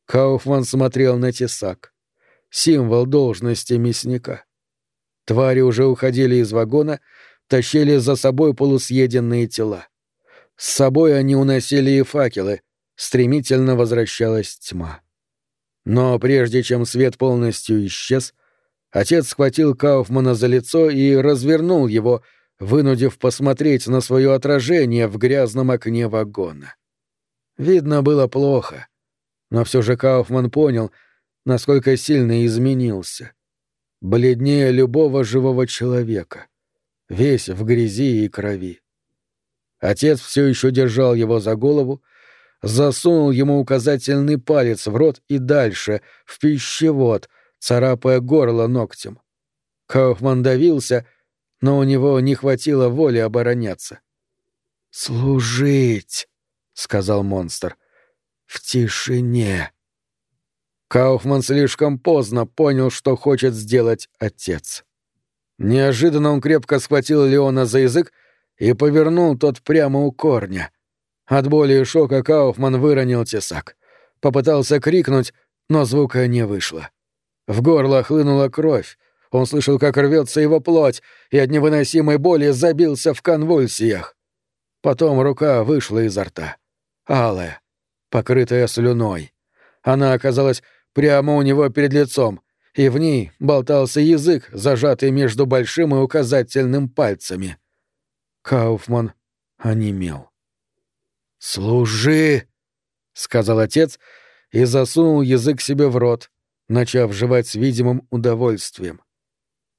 Кауфман смотрел на тесак символ должности мясника. Твари уже уходили из вагона, тащили за собой полусъеденные тела. С собой они уносили и факелы, стремительно возвращалась тьма. Но прежде чем свет полностью исчез, отец схватил Кауфмана за лицо и развернул его, вынудив посмотреть на свое отражение в грязном окне вагона. Видно было плохо, но все же Кауфман понял — насколько сильно изменился. Бледнее любого живого человека. Весь в грязи и крови. Отец все еще держал его за голову, засунул ему указательный палец в рот и дальше, в пищевод, царапая горло ногтем. Кауфман давился, но у него не хватило воли обороняться. «Служить!» — сказал монстр. «В тишине!» Кауфман слишком поздно понял, что хочет сделать отец. Неожиданно он крепко схватил Леона за язык и повернул тот прямо у корня. От боли и шока Кауфман выронил тесак. Попытался крикнуть, но звука не вышло. В горло хлынула кровь. Он слышал, как рвется его плоть, и от невыносимой боли забился в конвульсиях. Потом рука вышла изо рта. Алая, покрытая слюной. Она оказалась прямо у него перед лицом, и в ней болтался язык, зажатый между большим и указательным пальцами. Кауфман онемел. «Служи!» — сказал отец и засунул язык себе в рот, начав жевать с видимым удовольствием.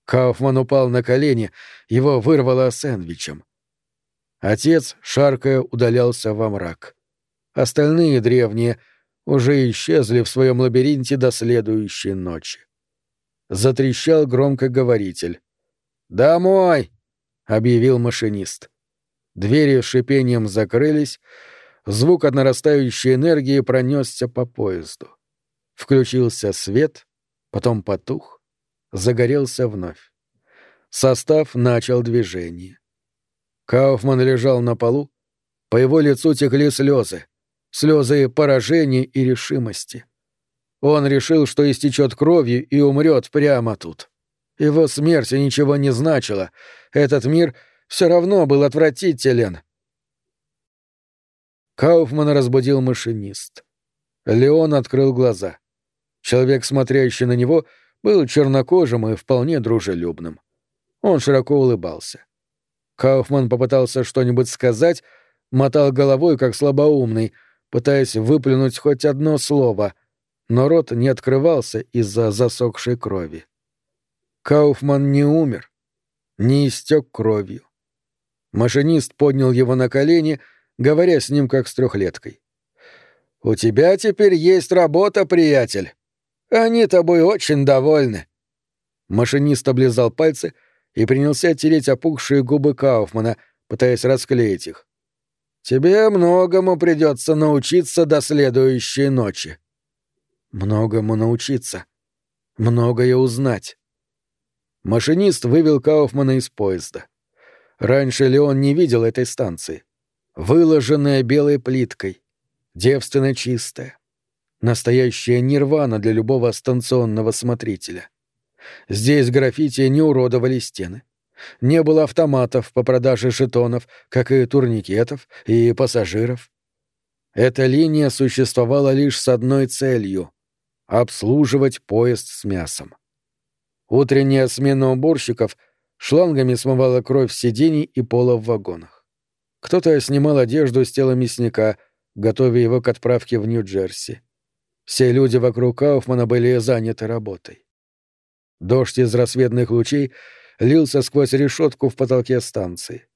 Кауфман упал на колени, его вырвало сэндвичем. Отец, шаркая, удалялся во мрак. Остальные древние — уже исчезли в своем лабиринте до следующей ночи. Затрещал громкоговоритель. «Домой!» — объявил машинист. Двери с шипением закрылись, звук от нарастающей энергии пронесся по поезду. Включился свет, потом потух, загорелся вновь. Состав начал движение. Кауфман лежал на полу, по его лицу текли слезы слезы поражения и решимости. Он решил, что истечет кровью и умрет прямо тут. Его смерть ничего не значила. Этот мир все равно был отвратителен. Кауфман разбудил машинист. Леон открыл глаза. Человек, смотрящий на него, был чернокожим и вполне дружелюбным. Он широко улыбался. Кауфман попытался что-нибудь сказать, мотал головой, как слабоумный — пытаясь выплюнуть хоть одно слово, но рот не открывался из-за засохшей крови. Кауфман не умер, не истек кровью. Машинист поднял его на колени, говоря с ним как с трехлеткой. «У тебя теперь есть работа, приятель. Они тобой очень довольны». Машинист облизал пальцы и принялся тереть опухшие губы Кауфмана, пытаясь расклеить их. Тебе многому придется научиться до следующей ночи. Многому научиться. многое узнать. Машинист вывел Кауфмана из поезда. Раньше Леон не видел этой станции. Выложенная белой плиткой, девственно чистая. Настоящая нирвана для любого станционного смотрителя. Здесь граффити не уродовали стены. Не было автоматов по продаже жетонов, как и турникетов, и пассажиров. Эта линия существовала лишь с одной целью — обслуживать поезд с мясом. Утренняя смена уборщиков шлангами смывала кровь с сидений и пола в вагонах. Кто-то снимал одежду с тела мясника, готовя его к отправке в Нью-Джерси. Все люди вокруг Кауфмана были заняты работой. Дождь из рассветных лучей лился сквозь решетку в потолке станции.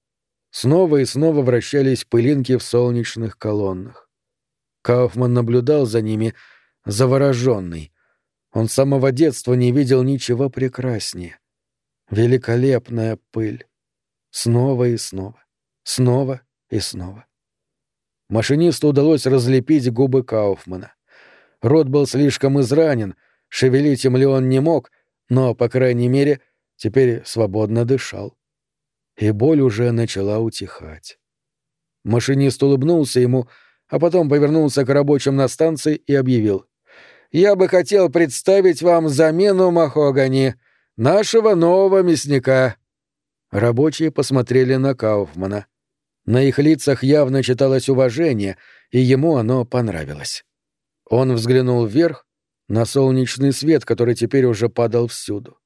Снова и снова вращались пылинки в солнечных колоннах. Кауфман наблюдал за ними, завороженный. Он с самого детства не видел ничего прекраснее. Великолепная пыль. Снова и снова. Снова и снова. Машинисту удалось разлепить губы Кауфмана. Рот был слишком изранен, шевелить им ли он не мог, но, по крайней мере, теперь свободно дышал. И боль уже начала утихать. Машинист улыбнулся ему, — а потом повернулся к рабочим на станции и объявил. «Я бы хотел представить вам замену Махогани, нашего нового мясника». Рабочие посмотрели на Кауфмана. На их лицах явно читалось уважение, и ему оно понравилось. Он взглянул вверх, на солнечный свет, который теперь уже падал всюду.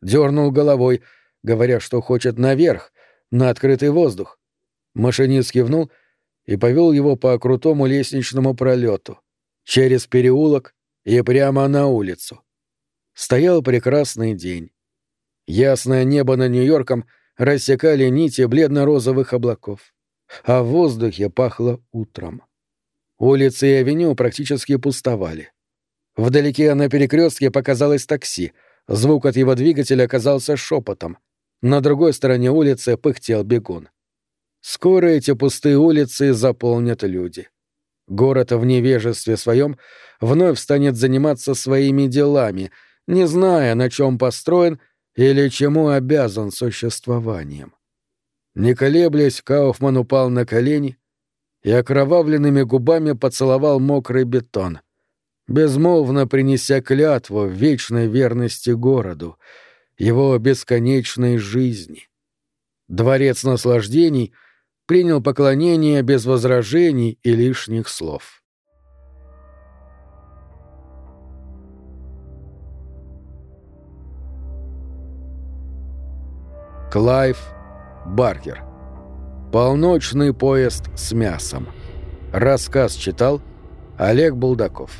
Дернул головой, говоря, что хочет наверх, на открытый воздух. Машинист кивнул — и повел его по крутому лестничному пролету, через переулок и прямо на улицу. Стоял прекрасный день. Ясное небо над Нью-Йорком рассекали нити бледно-розовых облаков, а в воздухе пахло утром. Улицы и авеню практически пустовали. Вдалеке на перекрестке показалось такси, звук от его двигателя оказался шепотом. На другой стороне улицы пыхтел бегун. Скоро эти пустые улицы заполнят люди. Город в невежестве своем вновь станет заниматься своими делами, не зная, на чем построен или чему обязан существованием. Не колеблясь, Кауфман упал на колени и окровавленными губами поцеловал мокрый бетон, безмолвно принеся клятву вечной верности городу, его бесконечной жизни. Дворец наслаждений — принял поклонение без возражений и лишних слов. Клайв Баркер. Полночный поезд с мясом. Рассказ читал Олег Булдаков.